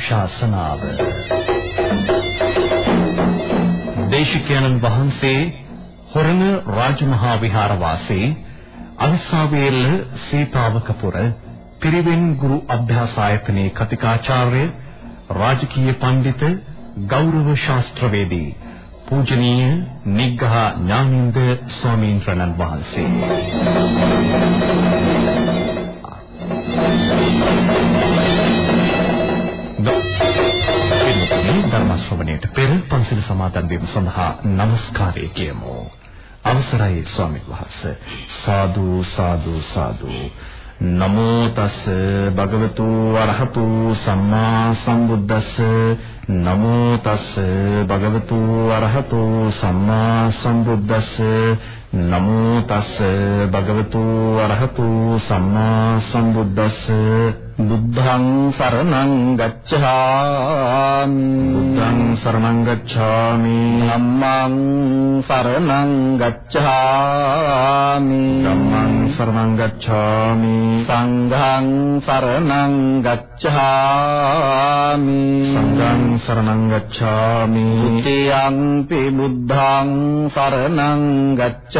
ධර්මානුශාසනාව දේශිකානන් වහන්සේ හොරණ රාජමහා විහාරවාසී අවිස්සාවේල්ල සීතාවකපුර පිරිවෙන් ගුරු අභ්‍යාස ආයතනයේ කතිකාචාර්ය රාජකීය පඬිත ගෞරව ශාස්ත්‍රවේදී පූජනීය නිග්ඝහ ඥානින්ද ස්වාමීන් වහන්සේ. ධර්ම ශ්‍රවණයට පෙර පන්සල් සමාදන් වීම සඳහා নমස්කාරය කියමු. අවසරයි ස්වාමීන් වහන්සේ. සාදු සාදු සාදු. නමෝ තස් භගවතු වරහතු සම්මා සම්බුද්දස්ස නමෝ තස් භගවතු වරහතු සම්මා සම්බුද්දස්ස නමෝ තස් භගවතු වරහතු සම්මා සම්බුද්දස්ස බුද්ධං සරණං ගච්ඡාමි. බුද්ධං සරණං ගච්ඡාමි. ධම්මං සරණං ගච්ඡාමි. ධම්මං සරණං ගච්ඡාමි. සංඝං සරණං ගච්ඡාමි. සංඝං සරණං ගච්ඡාමි. ဒ ුතියංපි බුද්ධං සරණං ගච්ඡාමි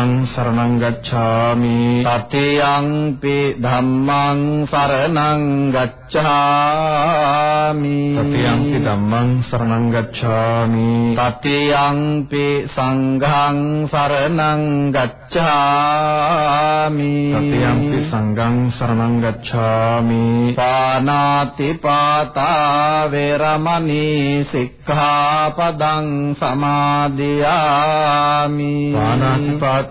සරණං ගච්ඡාමි. තතියම්පි ධම්මං සරණං ගච්ඡාමි. තතියම්පි ධම්මං සරණං ගච්ඡාමි. තතියම්පි සංඝං සරණං ගච්ඡාමි. තතියම්පි සංඝං සරණං ගච්ඡාමි. පානාති පාතා වේරමණී සික්ඛාපදං සමාදියාමි. පානාති පාතා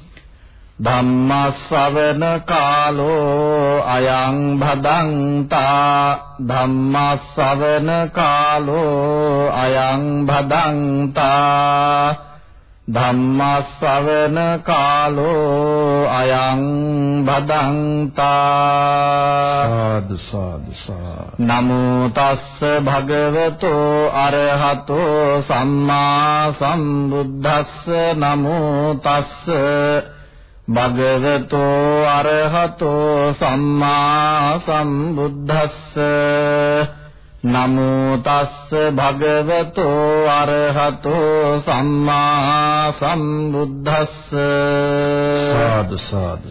ධම්මස්සවන කාලෝ අයං භදංතා ධම්මස්සවන කාලෝ අයං භදංතා ධම්මස්සවන කාලෝ අයං භදංතා සාදු සාදු. නමෝ තස්ස භගවතෝ අරහතෝ සම්මා සම්බුද්දස්ස නමෝ තස්ස භගවතෝ අරහතෝ සම්මා සම්බුද්දස්ස. නමෝ තස්ස භගවතෝ අරහතෝ සම්මා සම්බුද්දස්ස. සාදු සාදු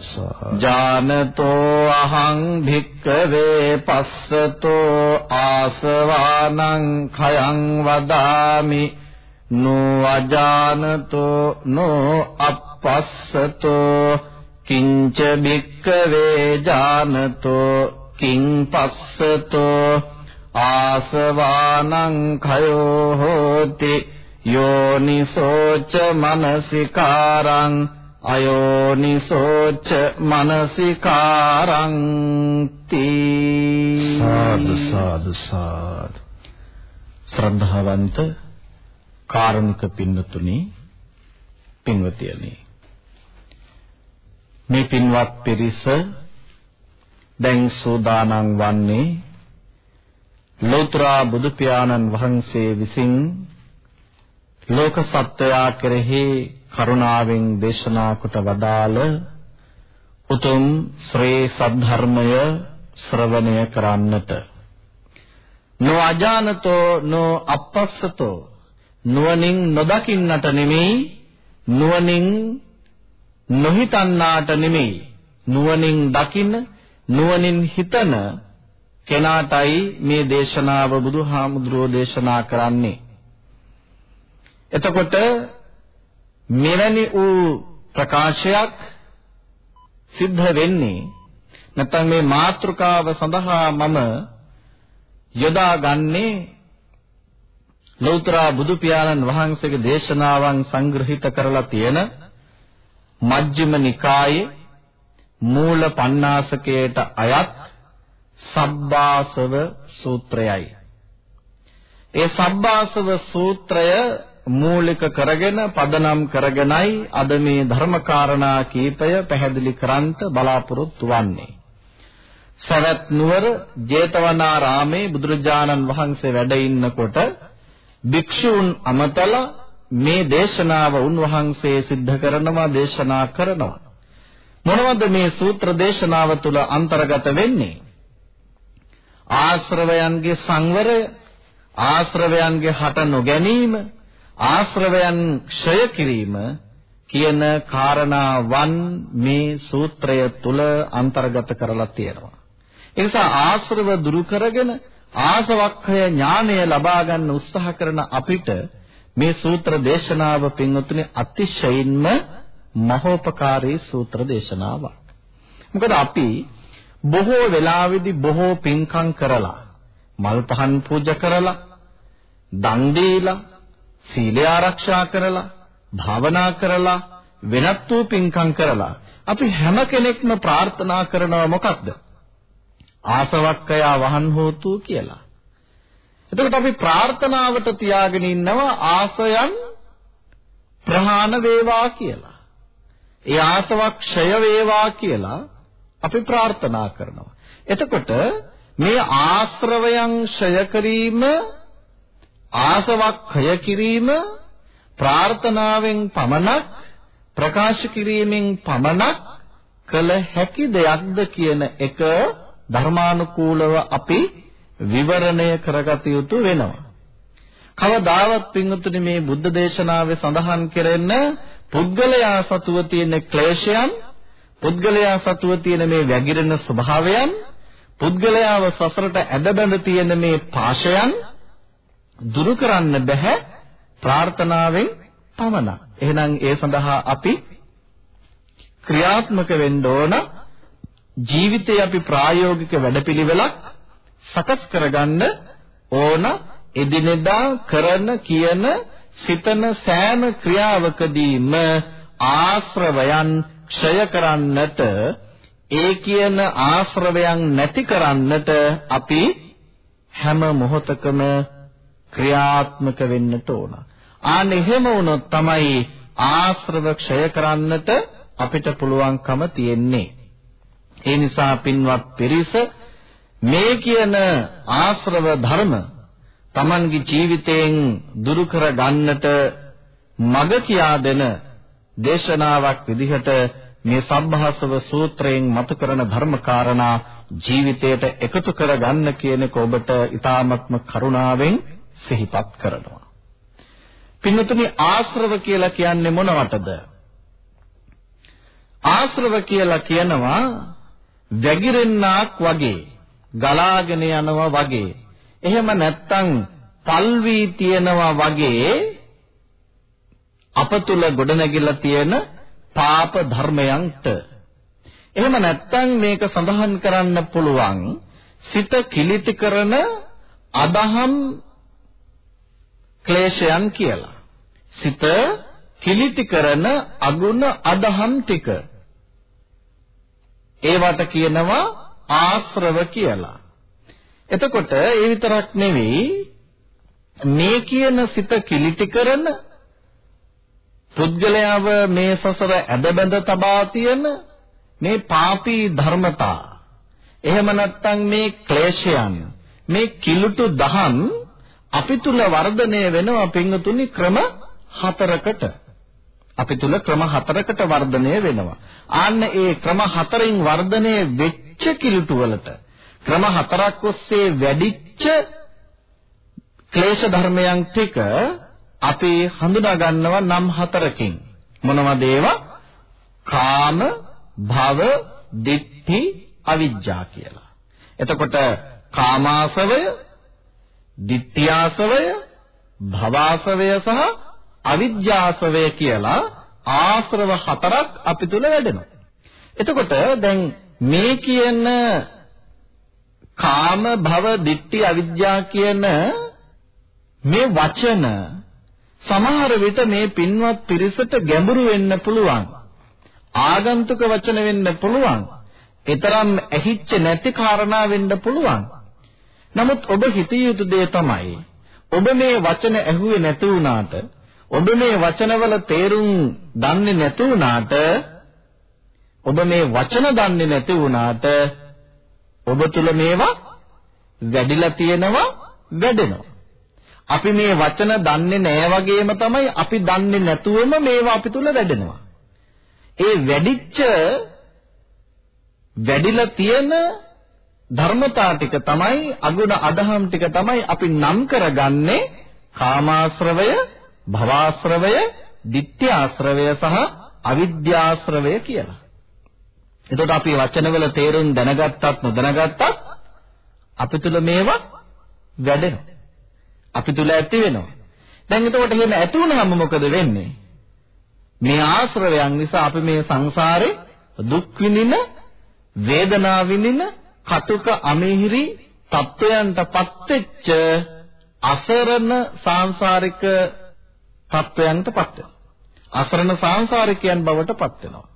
ජානතෝ අහං භික්කවේ පස්සතෝ ආසවානං khයං වදාමි. නෝ අජානතෝ නෝ අපස්සතෝ කිංච බික්කවේ ජානතෝ කිං පස්සතෝ ආසවානං khයෝ හෝති යෝනිසෝච මනසිකාරං අයෝනිසෝච මනසිකාරං තී සාදු සාදු සාදු. ශ්‍රද්ධාවන්ත කාරුණික පින්නතුනි පින්වතියනි මේ පින්වත් පිරිස දැන් සෝදානම් වන්නේ ලෝතර බුදු පියාණන් වහන්සේ විසින් ලෝක සත්වයා කෙරෙහි කරුණාවෙන් දේශනා කොට වදාළ උතුම් ශ්‍රේ සද්ධර්මය ශ්‍රවණය කරන්නට. නෝ අජානතෝ නෝ අපස්සතෝ නුවණින් නොදකින්නට නෙමෙයි නුවණින් නොහිතන්නාට නෙමෙයි. නුවණින් දකින්න නුවණින් හිතන කෙනාටයි මේ දේශනාව බුදුහාමුදුරෝ දේශනා කරන්නේ. එතකොට මෙවැනි වූ ප්‍රකාශයක් සිද්ධ වෙන්නේ නැත්නම් මේ මාතෘකාව සඳහා මම යොදාගන්නේ ලෞතර බුදු පියාණන් වහන්සේගේ දේශනාවන් සංග්‍රහිත කරලා තියෙන මජ්ක්‍ධිම නිකායේ මූල පණ්ණාසකයට අයත් සබ්බාසව සූත්‍රයයි. ඒ සබ්බාසව සූත්‍රය මූලික කරගෙන පදනම් කරගෙනයි අද මේ ධර්මකාරණා කීපය පැහැදිලි කරන්ට බලාපොරොත්තු වන්නේ. සවැත් නුවර ජේතවනාරාමේ බුදුරජාණන් වහන්සේ වැඩ ඉන්නකොට භික්ෂූන් අමතලා මේ දේශනාව උන්වහන්සේ සිද්ධ කරනවා දේශනා කරනවා. මොනවද මේ සූත්‍ර දේශනාව තුළ අන්තර්ගත වෙන්නේ? ආශ්‍රවයන්ගේ සංවරය, ආශ්‍රවයන්ගේ හට නොගැනීම, ආශ්‍රවයන් ක්ෂය කිරීම කියන කාරණාවන් මේ සූත්‍රය තුල අන්තර්ගත කරලා තියෙනවා. ඒ නිසා ආශ්‍රව දුරු කරගෙන ආසවක්ඛය ඥානය ලබා ගන්න උත්සාහ කරන අපිට මේ සූත්‍ර දේශනාව පින්වතුනි අතිශයින්ම මහෝපකාරී සූත්‍ර දේශනාවක්. මොකද අපි බොහෝ වෙලාවෙදි බොහෝ පින්කම් කරලා මල් පහන් පූජා කරලා දන් දීලා සීලය ආරක්ෂා කරලා භාවනා කරලා වෙනත් වූ පින්කම් කරලා අපි හැම කෙනෙක්ම ප්‍රාර්ථනා කරනවා මොකක්ද? ආසවක්කය වහන් හෝතු කියලා. එතකොට අපි ප්‍රාර්ථනාවට තියාගෙන ඉන්නවා ආසයන් ප්‍රහාණ වේවා කියලා. ඒ ආසවක් ක්ෂය වේවා කියලා අපි ප්‍රාර්ථනා කරනවා. එතකොට මේ ආශ්‍රවයන් ක්ෂය කිරීම ආසවක් khය කිරීම ප්‍රාර්ථනාවෙන් පමණක් ප්‍රකාශ කිරීමෙන් පමණක් කළ හැකි දෙයක්ද කියන එක ධර්මානුකූලව අපි විවරණය කරගත යුතු වෙනවා. කවදාවත් පින්වතුනි මේ බුද්ධ දේශනාවේ සඳහන් කෙරෙන පුද්ගලයා සතුව තියෙන ක්ලේශයන් පුද්ගලයා සතුව තියෙන මේ වැగిරෙන ස්වභාවයන් පුද්ගලයාව සසරට ඇදබැඳ තියෙන මේ පාශයන් දුරු කරන්න බෑ ප්‍රාර්ථනාවෙන් පමණක්. එහෙනම් ඒ සඳහා අපි ක්‍රියාත්මක වෙන්න ඕන ජීවිතේ අපි ප්‍රායෝගික වැඩපිළිවෙලක් සකස් කරගන්න ඕන එදිනෙදා කරන කියන සිතන සෑම ක්‍රියාවකදීම ආශ්‍රවයන් ක්ෂය කරන්නට ඒ කියන ආශ්‍රවයන් නැති කරන්නට අපි හැම මොහොතකම ක්‍රියාත්මක වෙන්නට ඕන. ආන්න එහෙම වුණොත් තමයි ආශ්‍රව ක්ෂය කරන්නට අපිට පුළුවන්කම තියෙන්නේ. ඒ නිසා පින්වත් පිරිස මේ කියන ආශ්‍රව ධර්ම Tamanගේ ජීවිතයෙන් දුරු කර ගන්නට මඟ කියා දෙන දේශනාවක් විදිහට මේ සම්භාසව සූත්‍රයෙන් මතු කරන ධර්ම කාරණා ජීවිතයට එකතු කර ගන්න කියන එක ඔබට ඊ타ත්ම කරුණාවෙන් සිහිපත් කරනවා. පින්නතුනි ආශ්‍රව කියලා කියන්නේ මොනවටද? ආශ්‍රව කියලා කියනවා වැగిරෙන්නාක් වගේ ගලාගෙන යනවා වගේ. එහෙම නැත්තම් පල්වී තියනවා වගේ අප තුල ගොඩනැගිලා තියෙන පාප ධර්මයන්ට. එහෙම නැත්තම් මේක සඳහන් කරන්න පුළුවන් සිත කිලිටි කරන අදහම් ක්ලේශයන් කියලා. සිත කිලිටි කරන අගුණ අදහම් ටික. ඒවට කියනවා ආශ්‍රව කියලා. එතකොට ඒ විතරක් නෙවෙයි මේ කියන සිත කිලිටි කරන පුද්ගලයාව මේ සසර ඇදබැඳ තබා තියෙන මේ පාපී ධර්මතා. එහෙම නැත්නම් මේ ක්ලේශයන් මේ කිලුටු දහම් අපි තුල වර්ධනය වෙනවා පින්තුනි ක්‍රම හතරකට. අපි තුල ක්‍රම හතරකට වර්ධනය වෙනවා. ආන්න ඒ ක්‍රම හතරෙන් වර්ධනය වෙච්ච කිලුටු වලට. ක්‍රම හතරක් ඔස්සේ වැඩිච්ච ක්ලේශ ධර්මයන් ටික අපි හඳුනා ගන්නවා නම් හතරකින්. මොනවද ඒවා? කාම භව දිට්ඨි අවිජ්ජා කියලා. එතකොට කාමාසවය ditthiyasavය භවාසවය සහ අවිජ්ජාසවය කියලා ආශ්‍රව හතරක් අපි තුල වැඩෙනවා. එතකොට දැන් මේ කියන කාම භව ditthi අවිජ්ජා කියන මේ වචන සමහර විට මේ පින්වත් පිරිසට ගැඹුරු වෙන්න පුළුවන්. ආගන්තුක වචන වෙන්න පුළුවන්. ඊතරම් ඇහිච්ච නැති කාරණා වෙන්න පුළුවන්. නමුත් ඔබ හිතිය යුතු දේ තමයි ඔබ මේ වචන ඇහුවේ නැති වුණාට ඔබ මේ වචනවල තේරුම් දන්නේ නැති වුණාට ඔබ මේ වචන දන්නේ නැති වුණාට ඔබ තුල මේවා වැඩිලා තියෙනවා වැඩෙනවා අපි මේ වචන දන්නේ නැහැ වගේම තමයි අපි දන්නේ නැතුවම මේවා අපි තුල වැඩෙනවා ඒ වැඩිච්ච වැඩිලා තියෙන ධර්මතා ටික තමයි අගුණ අදහම් ටික තමයි අපි නම් කරගන්නේ කාමාශ්‍රවය, භවආශ්‍රවය, ditthyaශ්‍රවය සහ අවිද්‍යාශ්‍රවය කියලා. එතකොට අපි වචනවල තේරුම් දැනගත්තත් නොදැනගත්තත් අපි තුල මේවා වැඩෙනවා. අපි තුල ඇති වෙනවා. දැන් එතකොට එහෙම ඇති වුණාම මොකද වෙන්නේ? මේ ආශ්‍රවයන් නිසා අපි මේ සංසාරේ දුක් විඳින, වේදනා විඳින, කටුක අමිහිරි තත්වයන්ටපත් වෙච්ච අසරණ සාංශාරික තත්වයන්ටපත් වෙනවා. අසරණ සාංශාරිකයන් බවට පත් වෙනවා.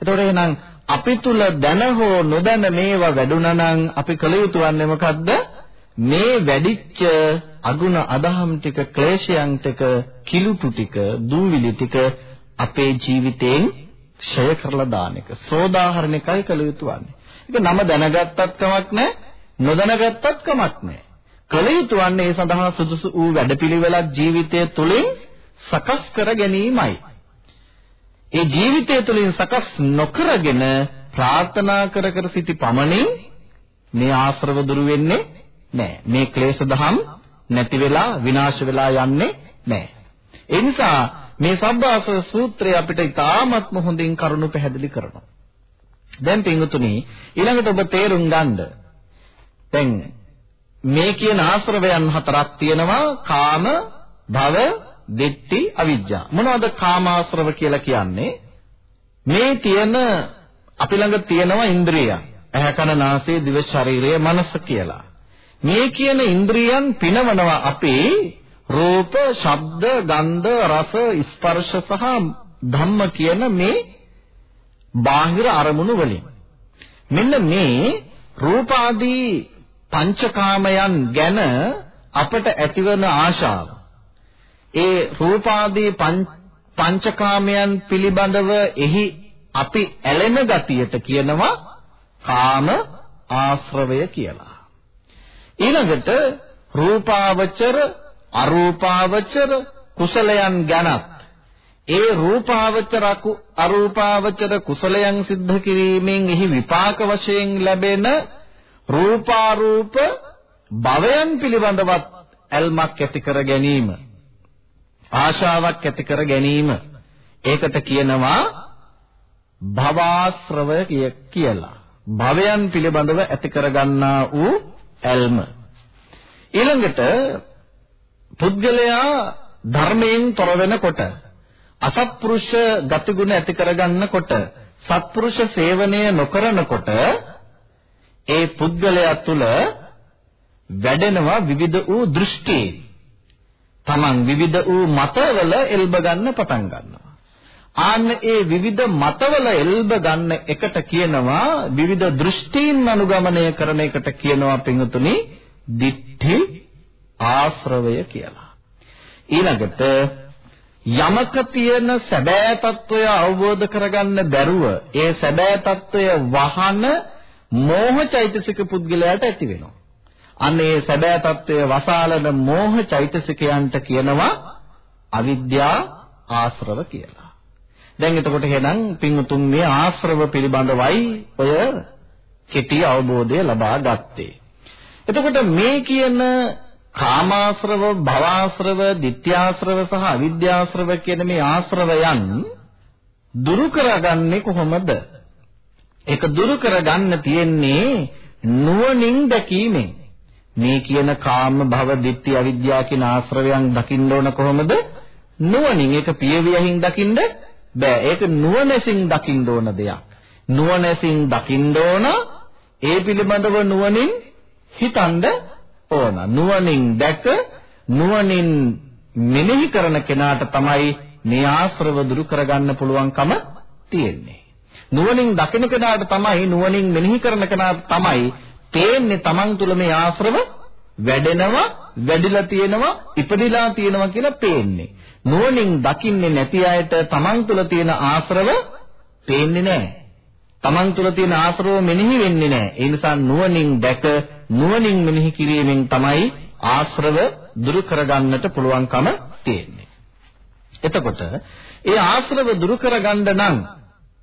එතකොට එහෙනම් අපි තුල දැන හෝ නොදැන මේවා වැඩුණා නම් අපි කළ යුතු වන්නේ මොකද්ද? මේ වැඩිච්ච අගුණ අදහම් ටික ක්ලේශයන් ටික කිලුටු ටික දූවිලි ටික අපේ ජීවිතයෙන් ක්ෂය කරලා දාන එක. සෝදාහරණයකයි කළ යුතු වන්නේ. ඒක නම දැනගත්තත් කමක් නැහැ, නොදැනගත්තත් කමක් නැහැ. කල යුතු වන්නේ ඒ සඳහා සුදුසු වූ වැඩපිළිවෙලක් ජීවිතය තුළින් සකස් කර ගැනීමයි. ඒ ජීවිතය තුළින් සකස් නොකරගෙන ප්‍රාර්ථනා කර කර සිටි පමණින් මේ ආශ්‍රව දුරු වෙන්නේ නැහැ. මේ ක්ලේශ දහම් නැති වෙලා විනාශ වෙලා යන්නේ නැහැ. ඒ නිසා මේ සබ්බාස සූත්‍රය අපිට ඉතාමත්ම හොඳින් කරුණු පැහැදිලි කරනවා. දැන් පින්වතුනි ඊළඟට ඔබ තේරුම් ගන්න. දැන් මේ කියන ආශ්‍රවයන් හතරක් තියෙනවා කාම, භව, දිට්ඨි, අවිජ්ජා. මොනවද කාමාශ්‍රව කියලා කියන්නේ? මේ තියෙන අපි ළඟ තියෙනවා ඉන්ද්‍රියයන්. ඇහැ කන නාසය දිව ශරීරය මනස කියලා. මේ කියන ඉන්ද්‍රියන් පිනවනවා අපේ රූප, ශබ්ද, ගන්ධ, රස, ස්පර්ශ සහ ධම්ම කියන මේ බාහිර අරමුණු වලින් මෙන්න මේ රූපාදී පංචකාමයන් ගැන අපට ඇතිවන ආශාව ඒ රූපාදී පංචකාමයන් පිළිබඳව එහි අපි ඇලෙන ගතියට කියනවා කාම ආශ්‍රවය කියලා. ඊළඟට රූපාවචර අරූපාවචර කුසලයන් ගැනත් ඒ රූපාවචර අරූපාවචර කුසලයන් සිද්ධ කිරීමෙන් එහි විපාක වශයෙන් ලැබෙන රූපාරූප භවයන් පිළිබඳවත් ඇල්මක් ඇති කර ගැනීම. ආශාවක් ඇති කර ගැනීම. ඒකට කියනවා භවාශ්‍රවය කියලා. භවයන් පිළිබඳව ඇති කරගන්නා වූ ඇල්ම. ඊළඟට පුද්ගලයා ධර්මයෙන් තොර වෙනකොට අසත්පුරුෂ ගතිගුණ ඇති කරගන්නකොට සත්පුරුෂ සේවනය නොකරනකොට ඒ පුද්ගලයා තුළ වැඩෙනවා විවිධ වූ දෘෂ්ටි. Taman විවිධ වූ මතවල එල්බ ගන්න පටන් ගන්නවා. ආන්න ඒ විවිධ මතවල එල්බ ගන්න එකට කියනවා විවිධ දෘෂ්ටීන් අනුගමනය කරන එකට කියනවා පින්තුනි දිට්ඨි ආශ්‍රවය කියලා. ඊළඟට යමක තියෙන සැබෑ తত্ত্বය අවබෝධ කරගන්න බැරුව ඒ සැබෑ తত্ত্বය වහන මෝහ චෛතසික පුද්ගලයාට ඇති වෙනවා. අනේ සැබෑ తত্ত্বය වසාලන මෝහ චෛතසිකයන්ට කියනවා අවිද්‍යා ආශ්‍රව කියලා. දැන් එතකොට එහෙනම් පින්වුතුන් මේ ආශ්‍රව පිළිබඳවයි ඔය කෙටි අවබෝධය ලබා ගත්තේ. එතකොට මේ කියන කාමාශ්‍රව, භවආශ්‍රව, ditthයාශ්‍රව සහ අවිද්‍යාශ්‍රව කියන මේ ආශ්‍රවයන් දුරු කරගන්නේ කොහොමද? ඒක දුරු කරගන්න තියෙන්නේ නුවණින් දැකීමෙන්. මේ කියන කාම භව ditthi අවිද්‍යාව කියන ආශ්‍රවයන් දකින්න ඕන කොහොමද? නුවණින් ඒක පියවියහින් දකින්න බෑ. ඒක නුවණැසින් දකින්න ඕන දෙයක්. නුවණැසින් දකින්න ඕන ඒ පිළිබඳව නුවණින් හිතන්න ඕන. නුවණින් දැක නුවණින් මෙනෙහි කරන කෙනාට තමයි මේ ආශ්‍රව දුරු කරගන්න පුළුවන්කම තියෙන්නේ. නුවණින් දකින කෙනාට තමයි නුවණින් මෙනෙහි කරන කෙනාට තමයි තේන්නේ Taman තුල මේ ආශ්‍රව වැඩෙනවා, වැඩිලා තියෙනවා, ඉපදිලා තියෙනවා කියලා පේන්නේ. නුවණින් දකින්නේ නැති අයට Taman තුල තියෙන ආශ්‍රව පේන්නේ නැහැ. Taman තුල තියෙන ආශ්‍රව මෙනෙහි වෙන්නේ නැහැ. ඒ නිසා නුවණින් දැක නුවණින් මෙනෙහි කිරීමෙන් තමයි ආශ්‍රව දුරු කරගන්නට පුළුවන්කම තියෙන්නේ. එතකොට ඒ ආශ්‍රව දුරු කරගන්න නම්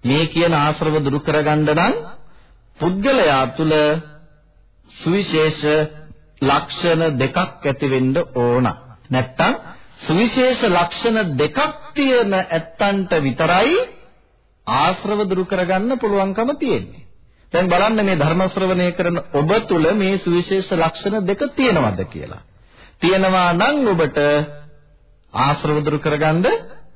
මේ කියන ආශ්‍රව දුරු කරගන්න නම් පුද්ගලයා තුල සුවිශේෂ ලක්ෂණ දෙකක් ඇති වෙන්න ඕන. නැත්තම් සුවිශේෂ ලක්ෂණ දෙකක් තියෙන ඇත්තන්ට විතරයි ආශ්‍රව දුරු කරගන්න පුළුවන්කම තියෙන්නේ. දැන් බලන්න මේ ධර්ම ශ්‍රවණය කරන ඔබ තුල මේ සුවිශේෂ ලක්ෂණ දෙක තියෙනවද කියලා. තියෙනවා නම් ඔබට ආශ්‍රව දුරු කරගන්න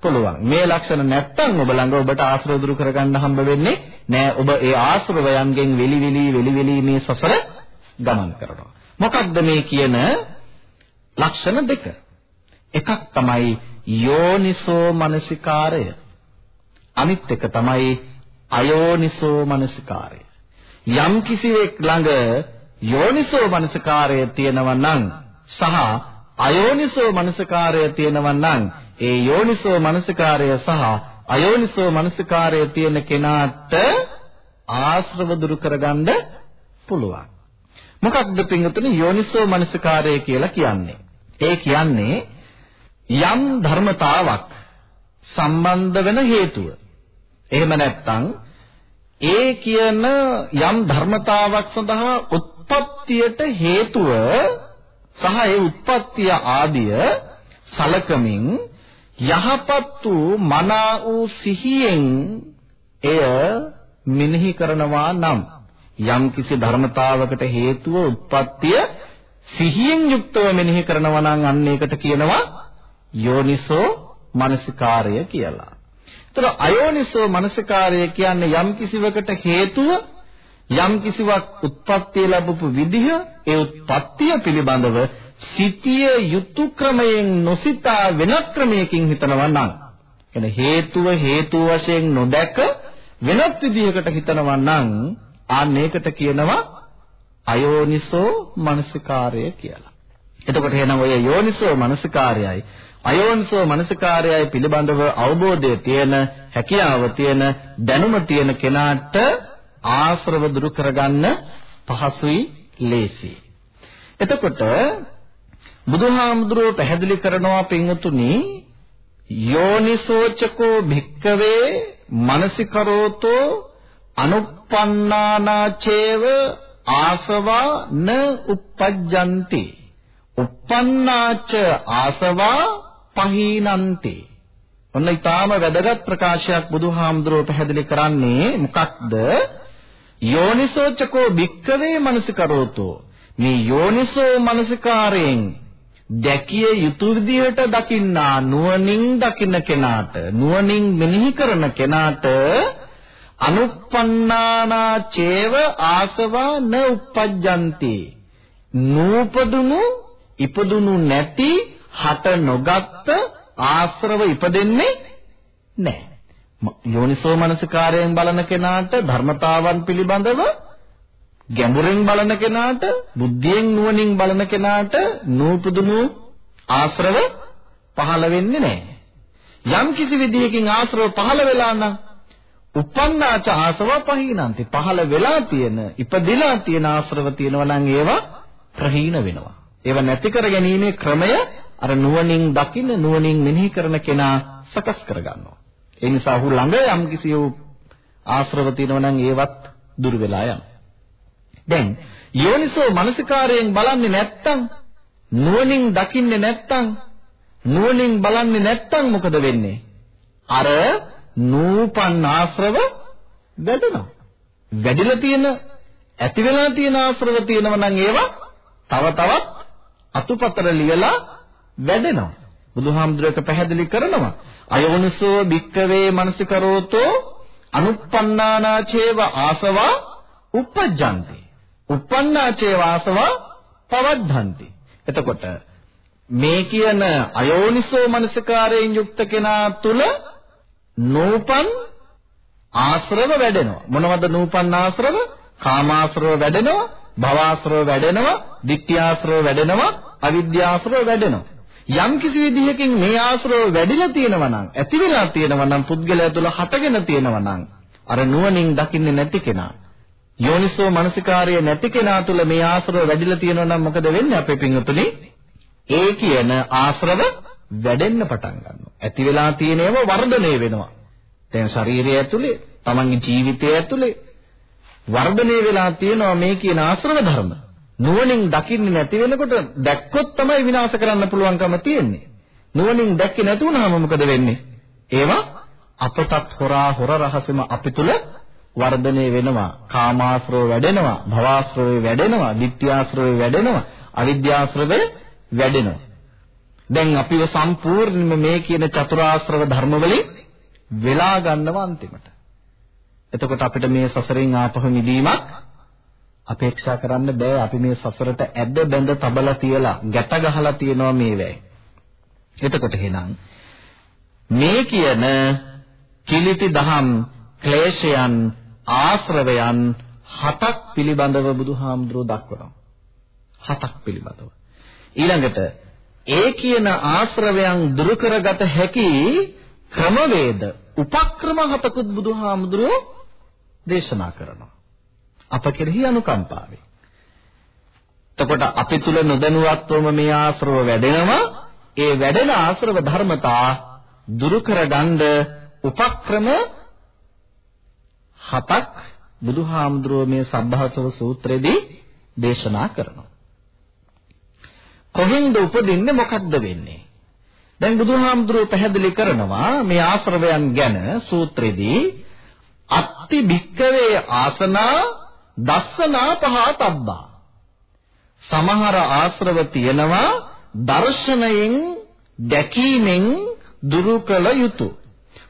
පුළුවන්. මේ ලක්ෂණ නැත්තම් ඔබ ළඟ ඔබට ආශ්‍රව දුරු කරගන්න හම්බ වෙන්නේ නෑ. ඔබ ඒ ආශ්‍රවයන්ගෙන් වෙලි වෙලි වෙලි වෙලි මේ සසර ගමන් කරනවා. මොකක්ද මේ කියන ලක්ෂණ දෙක? එකක් තමයි යෝනිසෝ මනසිකාරය. අනිත් එක තමයි අයෝනිසෝ මනසිකාරය. යම් කිසිවෙක් ළඟ යෝනිසෝ මනසිකාරය තියෙනවා නම් සහ අයෝනිසෝ මනසිකාරය තියෙනවා නම් ඒ යෝනිසෝ මනසිකාරය සහ අයෝනිසෝ මනසිකාරය තියෙන කෙනාට ආශ්‍රව දුරු කරගන්න පුළුවන්. මොකක්ද පින්වතුනි යෝනිසෝ මනසිකාරය කියලා කියන්නේ? ඒ කියන්නේ යම් ධර්මතාවක් සම්බන්ධ වෙන හේතුව. එහෙම නැත්නම් ඒ කියන යම් ධර්මතාවක් සඳහා උත්පත්තියට හේතුව සහ ඒ උත්පත්තිය ආදිය සලකමින් යහපත් වූ මනා වූ සිහියෙන් එය මෙනෙහි කරනවා නම් යම් කිසි ධර්මතාවකට හේතුව උත්පත්තිය සිහියෙන් යුක්තව මෙනෙහි කරනවා නම් අන්න ඒකට කියනවා යෝනිසෝ මනසිකාරය කියලා. ඒතර අයෝනිසෝ මනසිකාරය කියන්නේ යම් කිසිවකට හේතුව යම් කිසිවක් උත්පත්ති ලැබපු විදිහ ඒ උත්පත්තිය පිළිබඳව සිටිය යුතු ක්‍රමයෙන් නොසිතා වෙනත් ක්‍රමයකින් හිතනවා නම් එන හේතුව හේතු වශයෙන් නොදැක වෙනත් විදිහකට හිතනවා නම් ආන්න ඒකට කියනවා අයෝනිසෝ මනසිකාරය කියලා. එතකොට එහෙනම් ඔය යෝනිසෝ මනසිකාරයයි අයෝනිසෝ මනසිකාරයයි පිළිබඳව අවබෝධය තියෙන හැකියාව තියෙන දැනුම තියෙන කෙනාට ආශ්‍රව දුරු කරගන්න පහසුයි ලේසි. එතකොට බුදුහාමුදුරුවෝ පැහැදිලි කරනවා පින්වතුනි යෝනිසෝචකෝ භික්කවේ මනසිකරෝතෝ අනුප්පන්නානාචේව ආසවා න uppajjanti uppannāච ආසවා පහීනන්ති ඔන්න ඊටාම වැදගත් ප්‍රකාශයක් බුදුහාමුදුරුවෝ පැහැදිලි කරන්නේ මොකක්ද? යෝනිසෝචකෝ භික්කවේ මනසිකරෝතෝ. මේ යෝනිසෝ මනසිකාරයෙන් දැකිය යුතු විදිහට දකින්නා නුවණින් දකින්න කෙනාට නුවණින් මෙනෙහි කරන කෙනාට අනුප්පන්නානා චේව ආසවා න uppajjanti නූපදුණු ඉපදුණු නැති හට නොගත්ත ආශ්‍රව ඉපදෙන්නේ නැහැ. යෝනිසෝ මනසිකාරයෙන් බලන කෙනාට ධර්මතාවන් පිළිබඳව ගැඹුරෙන් බලන කෙනාට බුද්ධියෙන් නුවණින් බලන කෙනාට නූපුදුණු ආශ්‍රව පහළ වෙන්නේ නැහැ. යම් කිසි විදියකින් ආශ්‍රව පහළ වෙලා නම් උපන්නාච ආසව පහීනන්ති පහළ වෙලා තියෙන ඉපදිලා තියෙන ආශ්‍රව තියෙනවා නම් ඒවා ප්‍රහීන වෙනවා. ඒවා නැති කර ගැනීමේ ක්‍රමය අර නුවණින් දකින්න නුවණින් මෙනෙහි කරන කෙනා සකස් කර ගන්නවා. ඒ නිසා ඔහු ළඟ යම් කිසි ආශ්‍රව තියෙනවා නම් ඒවත් දුර වෙලා යනවා. දැන් යෝනිසෝ මනසිකාරයෙන් බලන්නේ නැත්තම් නුවණින් දකින්නේ නැත්තම් නුවණින් බලන්නේ නැත්තම් මොකද වෙන්නේ? අර නූපන් ආශ්‍රව වැඩෙනවා. වැඩිලා තියෙන ඇති වෙලා තියෙන ආශ්‍රව තියෙනවා නම් ඒවා තව තවත් අතුපතර ලියලා වැඩෙනවා. බුදුහාමුදුරේක පැහැදිලි කරනවා. අයෝනිසෝ භික්කවේ මනසිකරෝතෝ අනුප්පන්නානාචේව ආසවා uppajjanti. uppannāචේව ආසවා පවද්ධන්ති. එතකොට මේ කියන අයෝනිසෝ මනසිකාරයෙන් යුක්ත කෙනා තුල නූපන් ආශ්‍රව වැඩෙනවා. මොනවද නූපන් ආශ්‍රව? කාමාශ්‍රව වැඩෙනවා, භවආශ්‍රව වැඩෙනවා, ditthියාශ්‍රව වැඩෙනවා, අවිද්‍යාශ්‍රව වැඩෙනවා. යම් කිසි විදිහකින් මේ ආශ්‍රව වැඩිලා තියෙනවා නම්, ඇති වෙලා තියෙනවා නම් පුද්ගලයා තුළ හටගෙන තියෙනවා නම්, අර නුවණින් දකින්නේ නැති කෙනා යෝනිසෝ මනසිකාර්ය නැති කෙනා තුළ මේ ආශ්‍රව වැඩිලා තියෙනවා නම් මොකද වෙන්නේ අපේ පින්වතුනි? ඒ කියන ආශ්‍රව වැඩෙන්න පටන් ගන්නවා. ඇති වෙලා තියෙන ඒවා වර්ධනය වෙනවා. දැන් ශරීරය ඇතුලේ, තමන්ගේ ජීවිතය ඇතුලේ වර්ධනය වෙලා තියෙනවා මේ කියන ආශ්‍රව ධර්ම. නුවණින් දකින්නේ නැති වෙනකොට දැක්කොත් තමයි විනාශ කරන්න පුළුවන්කම තියෙන්නේ. නුවණින් දැක්කේ නැති වුනහම මොකද වෙන්නේ? ඒවා අපටත් හොරා හොර රහසෙම අපි තුල වර්ධනය වෙනවා. කාමාශ්‍රව වැඩෙනවා, භවආශ්‍රව වැඩෙනවා, ditthියාශ්‍රව වැඩෙනවා, අවිද්‍යාශ්‍රව වැඩෙනවා. දැන් අපිව සම්පූර්ණයෙන්ම මේ කියන චතුරාශ්‍රව ධර්ම වලින් වෙලා ගන්නවා අන්තිමට. එතකොට අපිට මේ සසරෙන් ආපහු මිදීමක් අපේක්ෂා කරන්න බෑ. අපි මේ සසරට ඇද බැඳ තබලා තියලා ගැට ගහලා තියනවා මේ වැය. එතකොට එහෙනම් මේ කියන කිලිති දහම් ක්ලේශයන් ආශ්‍රවයන් හතක් පිළිබඳව බුදුහාමුදුරුවෝ දක්වනවා. හතක් පිළිබඳව. ඊළඟට ඒ කියන ආශ්‍රවයන් දුරු කරගත හැකි ක්‍රමවේද උපක්‍රම හතකුත් බුදුහාමුදුරුවෝ දේශනා කරනවා. අප කෙරෙහි අනුකම්පාවෙන්. එතකොට අපි තුල නොදැනුවත්වම මේ ආශ්‍රව වැඩෙනවා. ඒ වැඩෙන ආශ්‍රව ධර්මතා දුරු කරගන්න උපක්‍රම හතක් බුදුහාමුදුරුවෝ මේ සබ්බහසව සූත්‍රයේදී දේශනා කරනවා. කොහෙන්ද උපදින්නේ මොකද්ද වෙන්නේ? දැන් බුදුහාමුදුරුවෝ පැහැදිලි කරනවා මේ ආශ්‍රවයන් ගැන සූත්‍රෙදී අත්ති භික්කවේ ආසනා දස්සනා පහතබ්බා සමහර ආශ්‍රව තියෙනවා දර්ශනයෙන් දැකීමෙන් දුරු කළ යුතුය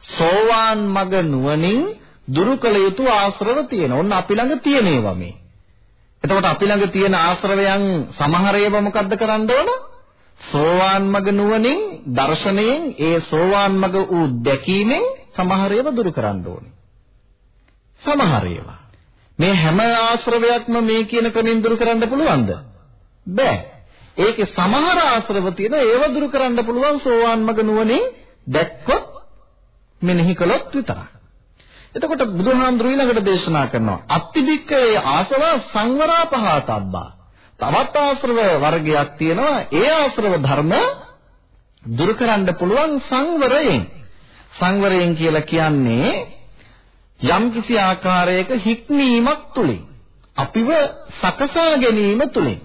සෝවාන් මග නුවණින් දුරු කළ යුතු ආශ්‍රව තියෙනවා. ඔන්න අපි ළඟ තියෙන ඒවා මේ. එතකොට අපි ළඟ තියෙන ආශ්‍රවයන් සමහර ඒවා මොකද්ද කරන්න ඕන? සෝවාන් මග නුවණින් දර්ශනයෙන් ඒ සෝවාන් මග ඌ දැකීමෙන් සමහර ඒවා දුරු කරන්න ඕනේ. සමහර ඒවා. මේ හැම ආශ්‍රවයක්ම මේ කියන ක්‍රමෙන් දුරු කරන්න පුළුවන්ද? බෑ. ඒකේ සමහර ආශ්‍රව තියෙන ඒව දුරු කරන්න පුළුවන් සෝවාන් මග නුවණින් දැක්කොත් මෙනෙහි කළොත් විතරයි. එතකොට බුදුහාමුදුරු ඊළඟට දේශනා කරනවා අත්තිබික්කේ ආසව සංවරාපහතබ්බා. තවත් ආශ්‍රව වර්ගයක් තියෙනවා. ඒ ආශ්‍රව ධර්ම දුරු කරන්න පුළුවන් සංවරයෙන්. සංවරයෙන් කියලා කියන්නේ යම්කිසි ආකාරයක හික්මීමක් තුලින් අපිව සකසා ගැනීම තුලින්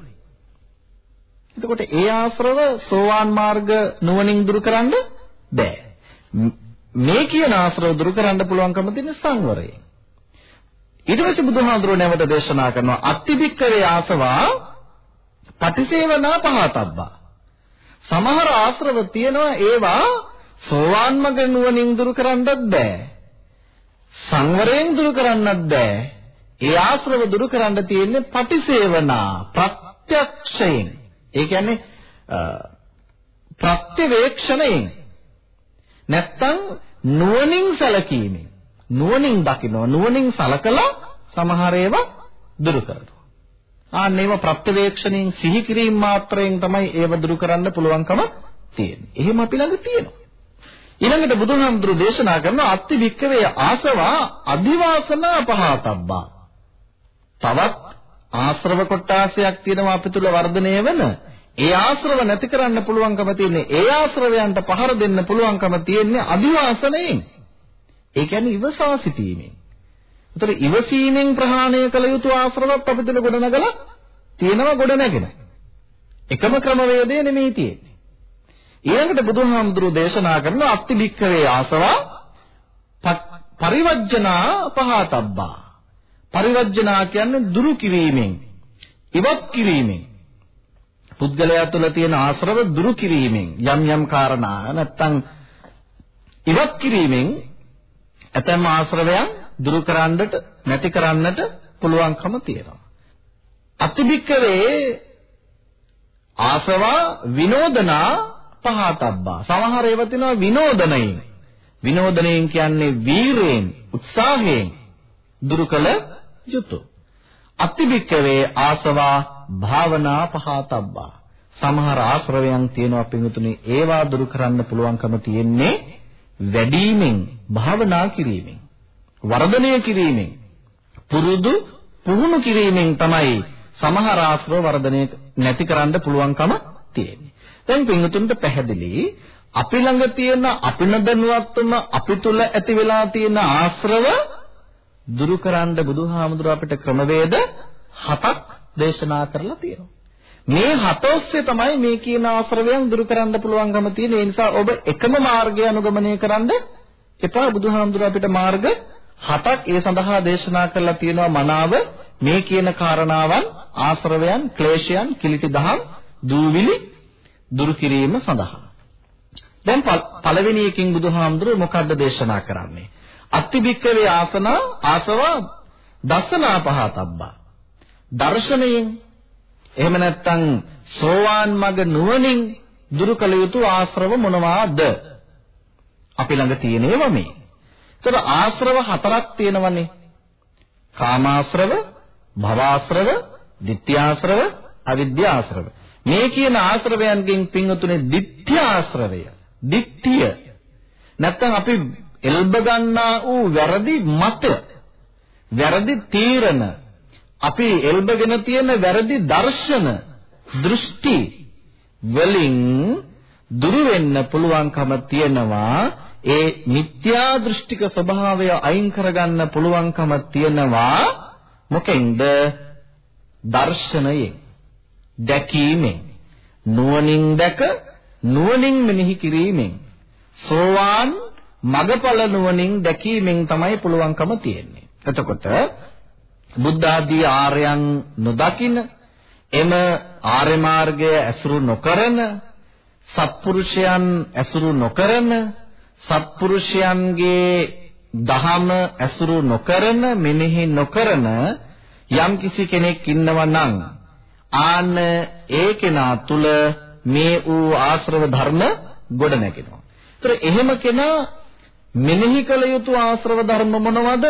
එතකොට ඒ ආශ්‍රව සෝවාන් මාර්ග නුවණින් දුරු කරන්න බෑ මේ කියන ආශ්‍රව දුරු කරන්න පුළුවන්කම තියෙන සංවරයෙන්. ඊට පස්සේ බුදුහාඳුරෝ නැවත දේශනා කරනවා අත්තිබික්කවේ ආසවා පටිසේවනා පහතබ්බා. සමහර ආශ්‍රව තියෙනවා ඒවා සෝවාන් මග නුවණින් දුරු කරන්නත් බෑ. සංවරයෙන් දුරු කරන්නත් බෑ. ඒ ආශ්‍රව දුරු කරන්න තියෙන්නේ පටිසේවනා ප්‍රත්‍යක්ෂයෙන්. ඒ කියන්නේ ප්‍රත්‍යවේක්ෂණයෙන් නැත්තම් නුවණින් සැලකීමෙන් නුවණින් දකිනවා නුවණින් සලකලා සමහර ඒවා දුරු කරනවා. ආන්න ඒව ප්‍රත්‍යවේක්ෂණයෙන් සිහි කිරීම මාත්‍රයෙන් තමයි ඒව දුරු කරන්න පුළුවන්කම තියෙන්නේ. එහෙම අපි ළඟ තියෙනවා. ඊළඟට බුදුහාමුදුරු දේශනා කරන අත්ති වික්කවේ ආසවා අදිවාසනා පහතබ්බා. තවත් ආශ්‍රව කොටාසයක් තියෙනවා අපි තුල වර්ධනය වෙන. ඒ ආශ්‍රව නැති කරන්න පුළුවන්කම තියෙන්නේ ඒ ආශ්‍රවයන්ට පහර දෙන්න පුළුවන්කම තියෙන්නේ අදිවාසණයෙන්. ඒ කියන්නේ ඉවසා සිටීමෙන්. ඒතර ඉවසීමෙන් ප්‍රහාණය කළ යුතු ආශ්‍රවත් අපි තුල ගොඩනගලා තියෙනවා ගොඩ නැගෙන. එකම ක්‍රමවේදය නෙමෙයි තියෙන්නේ. ඊළඟට බුදුහාමුදුරුවෝ දේශනා කරන අත්තිබික්කවේ ආසවා පරිවර්ජනා පහතබ්බා. පරිවර්ජනා කියන්නේ දුරු කිරීමෙන්, ඉවත් කිරීමෙන්. පුද්ගලයා තුළ තියෙන ආශ්‍රව දුරු කිරීමෙන් යම් යම් කාරණා නැත්තම් ඉවත් කිරීමෙන් ඇතැම් ආශ්‍රවයන් දුරු කරන්නට නැති කරන්නට පුළුවන්කම තියෙනවා. අතිබික්කවේ ආසවා විනෝදනා පහතබ්බා. සමහර ඒවා තියෙනවා විනෝදනයෙන්. විනෝදනයෙන් කියන්නේ වීරයෙන්, උත්සාහයෙන් දුරු කළ යුතු. අතිබික්කවේ ආසවා භාවනා පහතබ්බා. සමහර ආශ්‍රවයන් තියෙනවා පිටුතුනේ ඒවා දුරු කරන්න පුළුවන්කම තියෙන්නේ වැඩිමෙන් භාවනා කිරීමෙන් වර්ධනය කිරීමෙන් පුරුදු පුහුණු කිරීමෙන් තමයි සමහර ආශ්‍රව වර්ධනය නැති කරන්න පුළුවන්කම තියෙන්නේ. දැන් පින්තුන්ට පැහැදිලි අපි ළඟ තියෙන අපි නොදැනුවත්වම අපි තුල ඇති වෙලා තියෙන ආශ්‍රව දුරු කරන්න බුදුහාමුදුර අපිට ක්‍රමවේද හතක් දේශනා කරලා තියෙනවා. මේ හත ඔස්සේ තමයි මේ කියන ආශ්‍රවයන් දුරු කරන්න පුළුවන්කම තියෙන. ඒ නිසා ඔබ එකම මාර්ගය අනුගමනය කරන්න එපා. බුදුහාමුදුර අපිට මාර්ග හතක් ඒ සඳහා දේශනා කරලා තියෙනවා මනාව මේ කියන කාරණාවන් ආශ්‍රවයන්, ක්ලේශයන්, කිලිටි දහම්, දූවිලි දුරු කිරීම සඳහා. දැන් පළවෙනි එකකින් බුදුහාමුදුරුවෝ මොකද්ද දේශනා කරන්නේ? අත්තිබික්කවේ ආසන ආසව දසනා පහතබ්බා. දර්ශනයෙන් එහෙම නැත්නම් සෝවාන් මග නුවණින් දුරු කළ යුතු ආශ්‍රව මොනවාද? අපි ළඟ තියෙන ඒවා මේ. ඒතර ආශ්‍රව හතරක් තියෙනවනේ. කාමාශ්‍රව, භවආශ්‍රව, ditthyaශ්‍රව, අවිද්‍යාශ්‍රව. මේ කියන ආශ්‍රවයන්ගෙන් පින්වතුනේ ditthyaශ්‍රවය, ditthිය. නැත්නම් අපි එල්බ ගන්නා වූ වැරදි මත, වැරදි තීරණ අපි එල්බගෙන තියෙන වැරදි දර්ශන දෘෂ්ටි වලින් දුරු වෙන්න පුළුවන්කම තියෙනවා. ඒ මිත්‍යා දෘෂ්ටික ස්වභාවය අයින් කරගන්න පුළුවන්කම තියෙනවා. මොකෙන්ද? දර්ශනයෙන් දැකීමෙන් නුවණින් දැක නුවණින් මෙනෙහි කිරීමෙන් සෝවාන් මගඵල නුවණින් දැකීමෙන් තමයි පුළුවන්කම තියෙන්නේ. එතකොට බුද්ධ ආදී ආර්යයන් නොදකින එම ආර්ය මාර්ගය ඇසුරු නොකරන සත්පුරුෂයන් ඇසුරු නොකරන සත්පුරුෂයන්ගේ දහම ඇසුරු නොකරන මෙනෙහි නොකරන යම්කිසි කෙනෙක් ඉන්නවා නම් ආන්න ඒ කෙනා තුල මේ ඌ ආශ්‍රව ධර්ම ගොඩ නැගෙනවා. ඒතර එහෙම කෙනා මෙනෙහි කළ යුතු ආශ්‍රව ධර්ම මොනවද?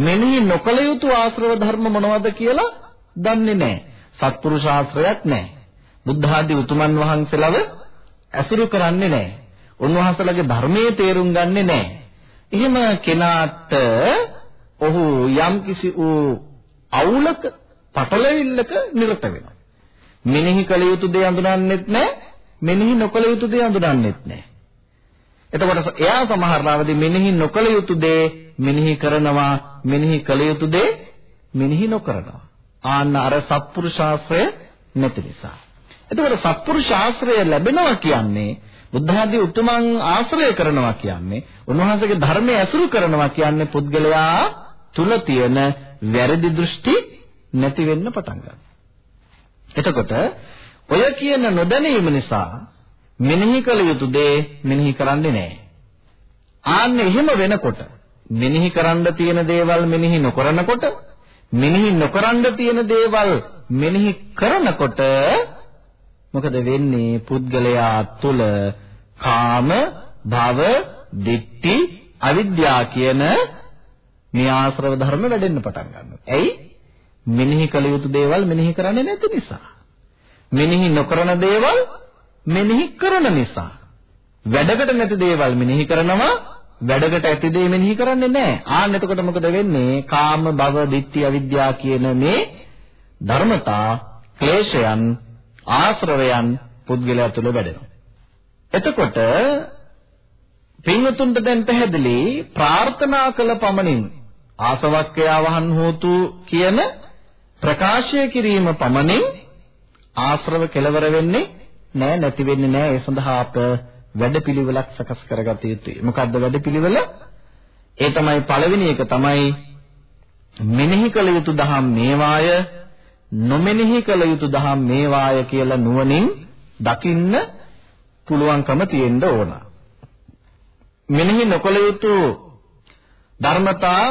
මෙනෙහි නොකළ යුතු ආශ්‍රව ධර්ම මොනවද කියලා දන්නේ නැහැ. සත්පුරුෂ ආශ්‍රයක් නැහැ. බුද්ධ ආදී උතුමන් වහන්සේලව ඇසුරු කරන්නේ නැහැ. උන්වහන්සේලාගේ ධර්මයේ තේරුම් ගන්නෙ නැහැ. එහෙම කෙනාට ඔහු යම්කිසි වූ අවුලක පටලවිල්ලක නිරත වෙනවා. මෙනෙහි කළ යුතු දේ අඳුරන්නෙත් නැහැ. මෙනෙහි නොකළ යුතු දේ අඳුරන්නෙත් නැහැ. එතකොට එයා සමහරවදී මෙනෙහි නොකළ යුතු දේ මෙනෙහි කරනවා මෙනෙහි කළ යුතු දේ මෙනෙහි නොකරනවා. ආන්න අර සත්පුරුෂාශ්‍රය නැති නිසා. එතකොට සත්පුරුෂාශ්‍රය ලැබෙනවා කියන්නේ බුද්ධ ආදී උතුමන් ආශ්‍රය කරනවා කියන්නේ උන්වහන්සේගේ ධර්මය ඇසුරු කරනවා කියන්නේ පුද්ගලයා තුල තියෙන වැරදි දෘෂ්ටි නැති වෙන්න පටන් ගන්නවා. එතකොට ඔය කියන නොදැනීම නිසා මෙනෙහි කළ යුතු දේ මෙනෙහි කරන්නේ නැහැ. ආන්න එහෙම වෙනකොට මෙනෙහි කරන්න තියෙන දේවල් මෙනෙහි නොකරනකොට මෙනෙහි නොකරන්න තියෙන දේවල් මෙනෙහි කරනකොට මොකද වෙන්නේ පුද්ගලයා තුල කාම භව දිට්ඨි අවිද්‍යාව කියන මේ ආශ්‍රව ධර්ම වැඩෙන්න පටන් ගන්නවා. ඇයි? මෙනෙහි කළ යුතු දේවල් මෙනෙහි කරන්නේ නැති නිසා. මෙනෙහි නොකරන දේවල් මෙනෙහි කරන නිසා. වැඩකට නැති දේවල් මෙනෙහි කරනවා වැඩකට ඇති දේ මෙනෙහි කරන්නේ නැහැ. ආන්න එතකොට මොකද වෙන්නේ? කාම භව දිට්ඨි අවිද්‍යාව කියන මේ ධර්මතා ක්ලේශයන් ආශ්‍රවයන් පුද්ගලයා තුළ වැඩෙනවා. එතකොට පින්වතුන්ට දැන් පැහැදිලි ප්‍රාර්ථනා කළ පමණින් ආසවක්ඛයාවහන් හෝතු කියන ප්‍රකාශය කිරීම පමණින් ආශ්‍රව කෙලවර වෙන්නේ නෑ නැති වෙන්නේ නෑ ඒ සඳහා අප වැඩපිළිවෙලක් සකස් කරගත යුතුයි. මොකද්ද වැඩපිළිවෙල? ඒ තමයි පළවෙනි එක තමයි මෙනෙහි කළ යුතු දහම් මේවාය නොමෙනෙහි කළ යුතු දහම් මේවාය කියලා නුවණින් දකින්න පුළුවන්කම තියෙන්න ඕන. මෙනෙහි නොකළ යුතු ධර්මතා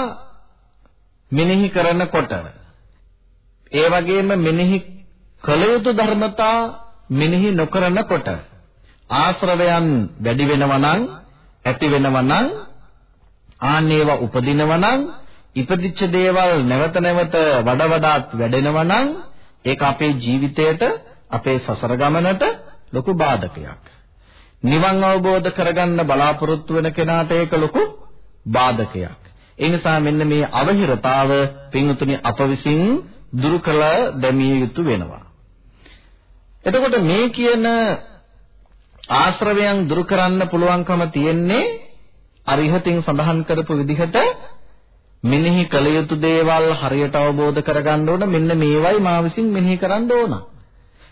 මෙනෙහි කරනකොට ඒ වගේම මෙනෙහි කළ යුතු ධර්මතා මෙනෙහි නොකරනකොට ආශ්‍රවයන් වැඩි වෙනවා නම් ඇති වෙනවා නම් ආන්නේව උපදිනවා නම් ඉපදිච්ච දේවල් නැවත නැවත වඩා වඩාත් වැඩෙනවා නම් ඒක අපේ ජීවිතයට අපේ සසර ගමනට ලොකු බාධකයක්. නිවන් අවබෝධ කරගන්න බලාපොරොත්තු වෙන කෙනාට ඒක ලොකු බාධකයක්. ඒ නිසා මෙන්න මේ අවහිරතාව පින්තුනි අප විසින් දුරු කළ දැමිය යුතු වෙනවා. එතකොට මේ කියන ආශ්‍රවයන් දුරු කරන්න පුළුවන්කම තියෙන්නේ අරිහතින් සඳහන් කරපු විදිහට මෙනෙහි කළ යුතු දේවල් හරියට අවබෝධ කරගන්න ඕන මෙන්න මේවයි මා විසින් මෙනෙහි කරන්න ඕන.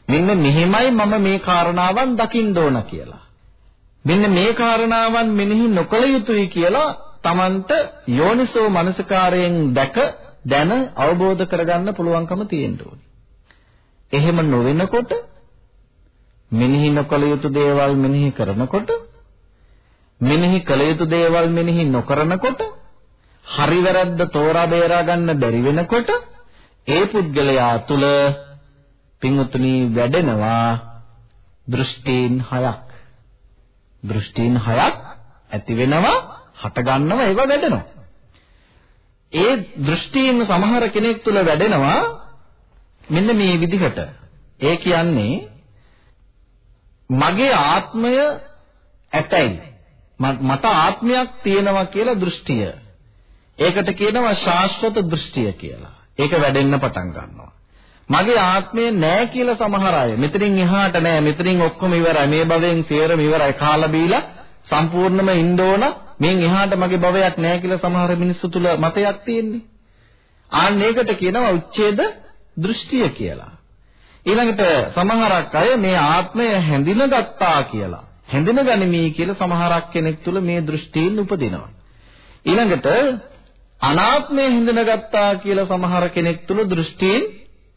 මෙන්න මෙහෙමයි මම මේ කාරණාවන් දකින්න ඕන කියලා. මෙන්න මේ කාරණාවන් මෙනෙහි නොකළ යුතුයි කියලා Tamanට යෝනිසෝ මනසකාරයෙන් දැක දැන අවබෝධ කරගන්න පුළුවන්කම තියෙන්න ඕනේ. එහෙම නොවෙනකොට මෙනෙහි නොකළ යුතු දේවල් මෙනෙහි කරනකොට මෙනෙහි කළ යුතු දේවල් මෙනෙහි නොකරනකොට හරි වැරද්ද තෝරා බේරා ගන්න බැරි වෙනකොට ඒ පුද්ගලයා තුල පින්වතුනි වැඩෙනවා දෘෂ්ටීන් හයක්. දෘෂ්ටීන් හයක් ඇති වෙනවා හට ගන්නවා ඒව වැඩෙනවා. ඒ දෘෂ්ටීන් සමහර කෙනෙක් තුල වැඩෙනවා මෙන්න මේ විදිහට. ඒ කියන්නේ මගේ ආත්මය ඇතයි මට ආත්මයක් තියෙනවා කියලා දෘෂ්ටිය ඒකට කියනවා ශාස්ත්‍රත දෘෂ්ටිය කියලා. ඒක වැඩෙන්න පටන් ගන්නවා. මගේ ආත්මය නෑ කියලා සමහර අය මෙතනින් එහාට නෑ මෙතනින් ඔක්කොම ඉවරයි මේ භවයෙන් සියරම ඉවරයි කාලා බීලා සම්පූර්ණම ඉන්න ඕන මෙන් එහාට මගේ භවයක් නෑ කියලා සමහර මිනිස්සු තුල මතයක් තියෙන්නේ. ආන්න ඒකට කියනවා උච්ඡේද දෘෂ්ටිය කියලා. ඊළඟට සමහරක් අය මේ ආත්මය හැඳිනගත්තා කියලා හැඳින ගනිමි කියලා සමහරක් කෙනෙක් තුල මේ දෘෂ්ටීන් උපදිනවා. ඊළඟට අනාත්මය හිඳනගත්තා කියලා සමහර කෙනෙක් තුල දෘෂ්ටීන්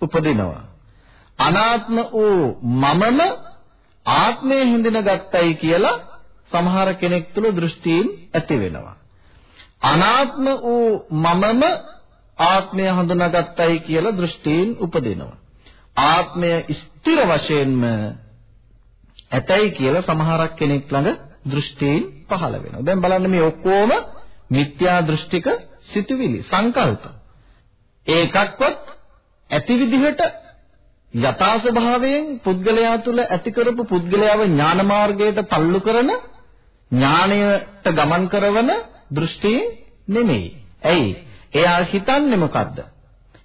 උපදිනවා. අනාත්ම වූ මමම ආත්මය හිඳනගත්තයි කියලා සමහර කෙනෙක් තුල දෘෂ්ටීන් ඇති වෙනවා. අනාත්ම වූ මමම ආත්මය හඳුනාගත්තයි කියලා දෘෂ්ටීන් උපදිනවා. ආත්මය ස්ථිර වශයෙන්ම ඇතයි කියලා සමහරක් කෙනෙක් ළඟ දෘෂ්ටීන් පහළ වෙනවා. දැන් බලන්න මේ ඔක්කොම මිත්‍යා දෘෂ්ටික සිතුවිලි සංකල්ප ඒකක්වත් ඇති විදිහට යථා ස්වභාවයෙන් පුද්ගලයා තුළ ඇති කරපු පුද්ගලයාව ඥාන මාර්ගයට තල්ලු කරන ඥාණයට ගමන් කරන දෘෂ්ටි නෙමෙයි. ඇයි? එයා හිතන්නේ මොකද්ද?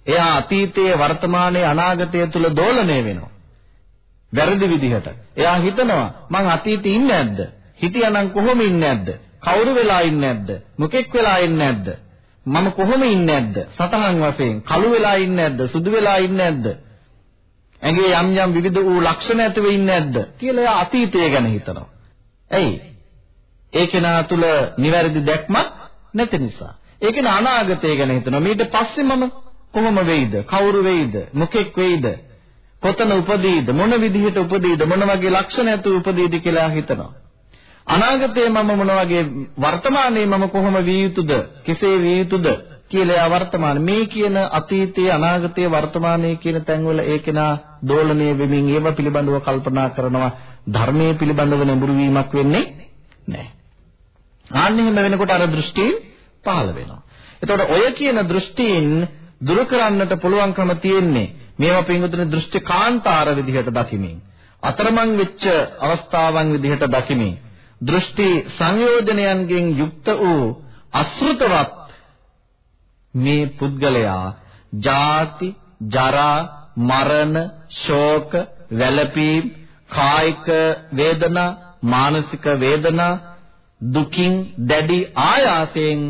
එයා අතීතයේ වර්තමානයේ අනාගතයේ තුල දෝලණය වෙනවා. වැරදි විදිහට. එයා හිතනවා මං අතීතේ ඉන්නේ නැද්ද? හිටියානම් කොහොම ඉන්නේ නැද්ද? කවුරු වෙලා ඉන්නේ නැද්ද? මොකෙක් වෙලා ඉන්නේ නැද්ද? මම කොහොම ඉන්නේ නැද්ද? සතහන් වශයෙන් කළු වෙලා ඉන්නේ නැද්ද? සුදු වෙලා ඉන්නේ නැද්ද? ඇඟේ යම් යම් විවිධ වූ ලක්ෂණ ඇතිව ඉන්නේ නැද්ද? කියලා එයා අතීතය ගැන හිතනවා. ඇයි? ඒ කෙනා තුල නිවැරදි දැක්මක් නැති නිසා. ඒ කෙනා අනාගතය ගැන හිතනවා. ඊට පස්සේ මම කොහොම වෙයිද? කවුරු වෙයිද? මොකෙක් වෙයිද? කොතන උපදීද? මොන විදිහට උපදීද? මොන වගේ ලක්ෂණ ඇතුව උපදීද කියලා හිතනවා. අනාගතයේ මම මොන වගේ වර්තමානයේ මම කොහොම විය යුතුද කෙසේ විය යුතුද කියලා වර්තමාන මේ කියන අතීතයේ අනාගතයේ වර්තමානයේ කියන තැන්වල ඒ කෙනා දෝලණය වෙමින් ඒව පිළිබඳව කල්පනා කරනවා ධර්මයේ පිළිබඳව නැඹුරු වීමක් වෙන්නේ නැහැ. ආන්න එහෙම වෙනකොට අර දෘෂ්ටි පහළ වෙනවා. එතකොට ඔය කියන දෘෂ්ටීන් දුරු කරන්නට පුළුවන්කම තියෙන්නේ මේවා පින්වතුනි දෘෂ්ටි කාන්තාර විදිහට දකිමින් අතරමං වෙච්ච අවස්ථාවන් විදිහට දකිමින් දෘෂ්ටි සංයෝජනයන්ගෙන් යුක්ත වූ අසෘතවත් මේ පුද්ගලයා ජාති ජරා මරණ ශෝක වැළපීම් කායික වේදනා මානසික වේදනා දුකින් දැඩි ආයාසයෙන්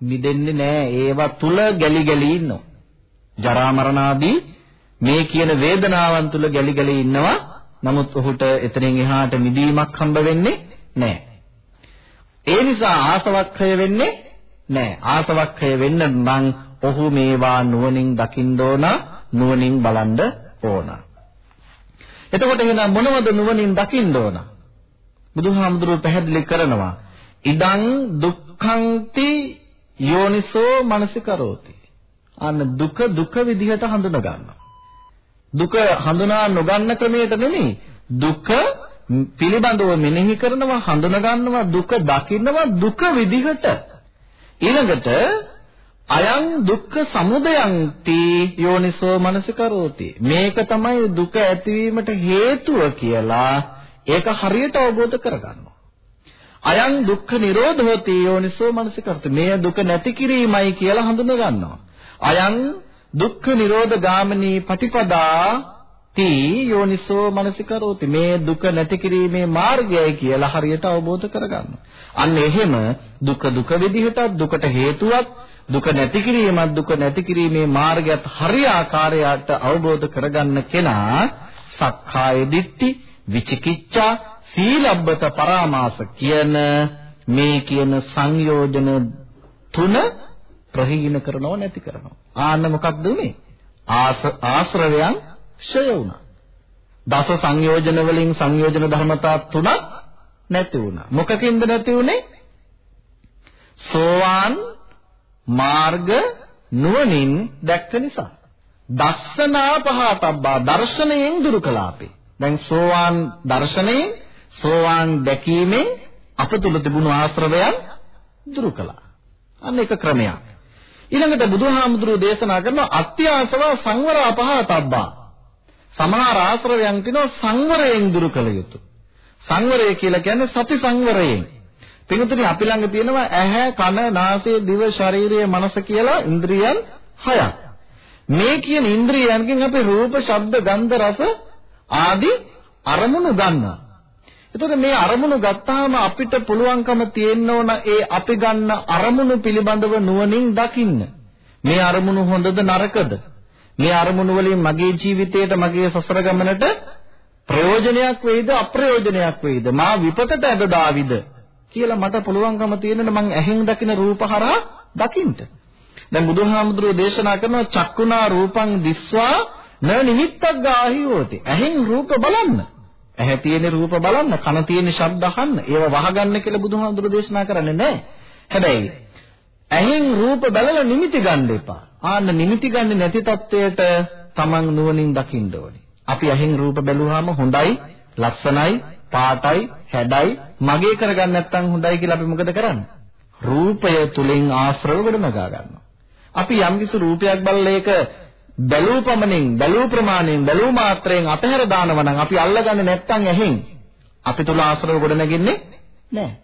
මිදෙන්නේ නැහැ ඒවා තුල ගැලි ගැලි ඉන්නවා. ජරා මරණ ආදී මේ කියන වේදනාවන් තුල ගැලි ගැලි ඉන්නවා නමුත් ඔහුට එතනින් එහාට මිදීමක් හම්බ වෙන්නේ නැහැ. ඒ නිසා ආසවක්ඛය වෙන්නේ නැහැ. ආසවක්ඛය වෙන්න නම් ඔහු මේවා නුවණින් දකින්න ඕන, නුවණින් බලන්න ඕන. එතකොට එහෙනම් මොනවද නුවණින් දකින්න ඕන? බුදුහාමුදුරුවෝ පැහැදිලි කරනවා. ඉදං දුක්ඛන්ති යෝනිසෝ මනසිකරෝති. අන්න දුක දුක විදිහට හඳුනා ගන්නවා. දුක හඳුනා නොගන්න ක්‍රමයට නෙමෙයි දුක පිළිබඳව මෙනෙහි කරනවා හඳුනා ගන්නවා දුක දකින්නවා දුක විදිහට. ඊළඟට අයං දුක්ඛ සමුදයං තී යෝනිසෝ මනසිකරෝති. මේක තමයි දුක ඇතිවීමට හේතුව කියලා ඒක හරියට අවබෝධ කරගන්නවා. අයං දුක්ඛ නිරෝධෝති යෝනිසෝ මනසිකරති. මේ දුක නැති කිරීමයි කියලා හඳුනා ගන්නවා අයං දුක්ඛ නිරෝධ ගාමිනී පටිපදා තී යෝනිසෝ මනසිකරෝති මේ දුක නැති කිරීමේ මාර්ගයයි කියලා හරියට අවබෝධ කරගන්න. අන්න එහෙම දුක දුක විදිහට දුකට හේතුවක් දුක නැති කිරීමත් දුක නැති කිරීමේ මාර්ගයත් හරියාකාරයට අවබෝධ කරගන්න කෙනා සක්කාය දිට්ඨි විචිකිච්ඡා සීලබ්බත පරාමාස කියන මේ කියන සංයෝජන තුන ප්‍රහීන කරනව නැති කරනවා. ආන්න මොකක්ද උනේ? ආශ්‍රවයන් ක්ෂය වුණා. දස සංයෝජන වලින් සංයෝජන ධර්මතා තුනක් නැති වුණා. මොකකින්ද නැති උනේ? සෝවාන් මාර්ග නුවණින් දැක්ක නිසා. දස්සනා පහතබ්බා දර්ශනයෙන් දුරු කළා අපි. දැන් සෝවාන් දර්ශනයෙන් සෝවාන් දැකීමෙන් අප තුල තිබුණු ආශ්‍රවයන් දුරු කළා. අන්න එක ක්‍රමයක්. ඊළඟට බුදුහාමුදුරුවෝ දේශනා කරන අත්‍යාසව සංවර අපහතබ්බා. සමහර ආශ්‍රවයන් තිනවා සංවරයෙන් දුරු කළ යුතු. සංවරය කියලා කියන්නේ සති සංවරයෙන්. පිටුතුනි අපි ළඟ තියෙනවා ඇහැ, කන, නාසය, දිව, ශරීරය, මනස කියලා ඉන්ද්‍රියන් හයක්. මේ කියන ඉන්ද්‍රියයන්ගෙන් අපි රූප, ශබ්ද, ගන්ධ, රස ආදී අරමුණු ගන්නවා. එතකොට මේ අරමුණු ගත්තාම අපිට පුළුවන්කම තියෙන්න ඕන ඒ අපි ගන්න අරමුණු පිළිබඳව නුවණින් දකින්න. මේ අරමුණු හොඳද නරකද? මේ අරමුණු වලින් මගේ ජීවිතයට මගේ සසර ගමනට ප්‍රයෝජනයක් වෙයිද අප්‍රයෝජනයක් වෙයිද? මා විපතට ඇද දාවිද කියලා මට පුළුවන්කම තියෙනනේ මං ඇහෙන් දකින රූප හරහා දකින්න. දැන් බුදුහාමුදුරුවෝ දේශනා කරනවා චක්කුණා රූපං දිස්වා න නිමිත්තක් ගාහි හෝති. ඇහෙන් රූප බලන්න. ඇහැ තියෙන රූප බලන්න, කන තියෙන ශබ්ද අහන්න, ඒව වහගන්න කියලා බුදුහාමුදුරු දේශනා කරන්නේ නැහැ. හැබැයි ඇහෙන් රූප බලලා නිමිති ගන්න එපා. ආන්න නිමිති ගන්න නැති තත්වයට තමන් නුවණින් දකින්න ඕනේ. අපි ඇහෙන් රූප බැලුවාම හොඳයි, ලස්සනයි, පාටයි, හැඩයි, මගේ කරගන්න නැත්නම් හොඳයි කියලා අපි මොකද කරන්නේ? රූපය තුලින් ආශ්‍රව ගොඩනගා ගන්නවා. අපි යම්කිසි රූපයක් බලලා ඒක බැලූ පමණින් බැලූ ප්‍රමාණයෙන් බැලූ මාත්‍රයෙන් අපහැර දානවා නම් අපි අල්ලගන්නේ නැත්තම් ඇහෙන් අපි තුල ආශ්‍රව ගොඩ නැගින්නේ නැහැ.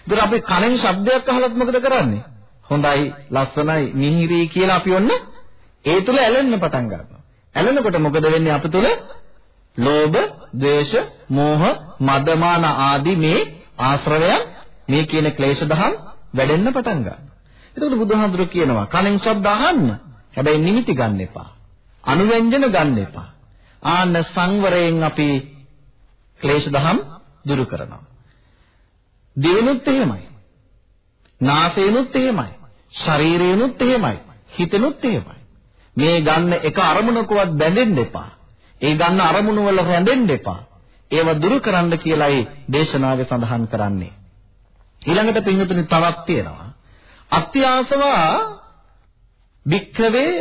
ඒතර අපි කනෙන් ශබ්දයක් අහලත් මොකද කරන්නේ? හොඳයි, ලස්සනයි, මිහිරි කියලා අපි ඔන්න ඒ තුල ඇලෙන්න පටන් ගන්නවා. ඇලෙනකොට මොකද වෙන්නේ අපි තුල? ලෝභ, ද්වේෂ, මෝහ, මදමාන ආදී මේ ආශ්‍රවයන් මේ කියන ක්ලේශ දහම් වැඩෙන්න පටන් ගන්නවා. එතකොට බුදුහාඳුර කියනවා කනෙන් ශබ්ද අහන්න හැබැයි නිමිති ගන්න එපා. අනුව්‍යංජන ගන්න එපා. ආන්න සංවරයෙන් අපි ක්ලේශ දහම් දුරු කරනවා. දිවෙනුත් එහෙමයි. නාසයෙනුත් එහෙමයි. ශරීරයෙනුත් එහෙමයි. හිතෙනුත් එහෙමයි. මේ ගන්න එක අරමුණකවත් බැඳෙන්න එපා. ඒ ගන්න අරමුණු වල රැඳෙන්න එපා. ඒව දුරු කරන්න කියලායි දේශනාවේ සඳහන් කරන්නේ. ඊළඟට පින්වතුනි තවත් තියෙනවා. අත්‍යාසවා භික්ඛවේ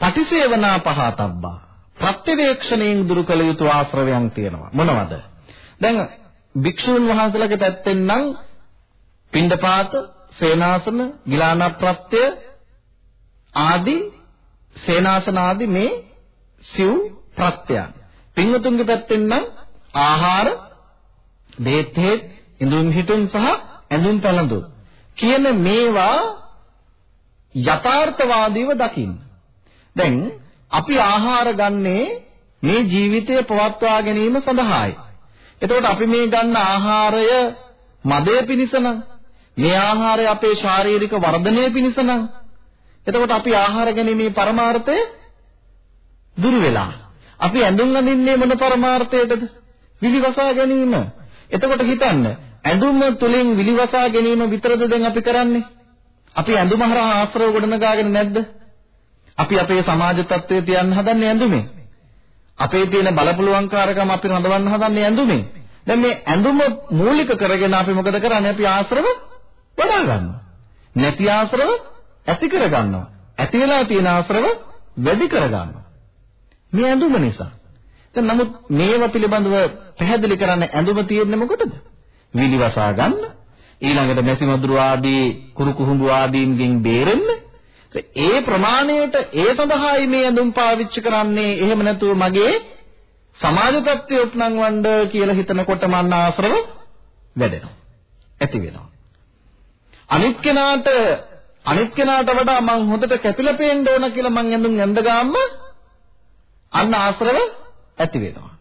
පටිසේවනා පහතබ්බා ප්‍රත්‍යවේක්ෂණයෙන් දුරු කළ යුතු ආශ්‍රවයන් තියෙනවා. මොනවද? දැන් භික්ෂුන් වහන්සේලාගේ පැත්තෙන් නම් පින්ඩපාත, සේනාසන, ගිලාන ප්‍රත්‍ය ආදී සේනාසන ආදී මේ සිව් ප්‍රත්‍යයන්. පින්වතුන්ගේ පැත්තෙන් නම් ආහාර, දේත් හේත්, ඉඳුන් හිටුන් සහ ඇඳුම් පැළඳුම් කියන මේවා යථාර්ථවාදීව දකින්න. දැන් අපි ආහාර ගන්නේ මේ ජීවිතය පවත්වා ගැනීම සඳහායි. එතකොට අපි මේ ගන්න ආහාරය මදය පිණිස නම් මේ ආහාරය අපේ ශාරීරික වර්ධනය පිණිස නම් එතකොට අපි ආහාර ගැනීමේ පරමාර්ථය දුරු වෙලා. අපි ඇඳුම් අඳින්නේ මොන පරමාර්ථයටද? විලිවසා ගැනීම. එතකොට හිතන්න ඇඳුම තුලින් විලිවසා ගැනීම විතරද දැන් අපි කරන්නේ? අපි ඇඳුම හරහා ආශ්‍රව ගොඩනගාගෙන නැද්ද? අපි අපේ සමාජ තත්ත්වය තියන්න හදන්නේ ඇඳුමෙන්. අපේ තියෙන බලපුලුවන්කාරකම අපි රඳවන්න හදන්නේ ඇඳුමෙන්. දැන් මේ ඇඳුම මූලික කරගෙන අපි මොකද කරන්නේ? අපි ආශ්‍රව වඩා ගන්නවා. නැති ආශ්‍රව ඇති කර ගන්නවා. ඇති වෙලා තියෙන ආශ්‍රව වැඩි කර ගන්නවා. මේ ඇඳුම නිසා. දැන් නමුත් මේව පිළිබඳව පැහැදිලි කරන්න ඇඳුම තියෙන්නේ මොකටද? විලිවසා ගන්න. ඊළඟට මැසිමදුරු ආදී කුරු කුහුඹු ආදීන්ගෙන් බේරෙන්න. ඒ ප්‍රමාණයට ඒ සඳහායි මේ ඇඳුම් පාවිච්චි කරන්නේ. එහෙම නැතුව මගේ සමාජ තත්ත්වය උත්නංවන්න කියලා හිතනකොට මන්න ආශ්‍රව වැඩෙනවා. ඇති වෙනවා. අනිත් කෙනාට අනිත් කෙනාට වඩා මං හොඳට කැපිලා පේන්න ඕන කියලා මං ඇඳුම් ඇඳ ගාම අන්න ආශ්‍රව ඇති වෙනවා.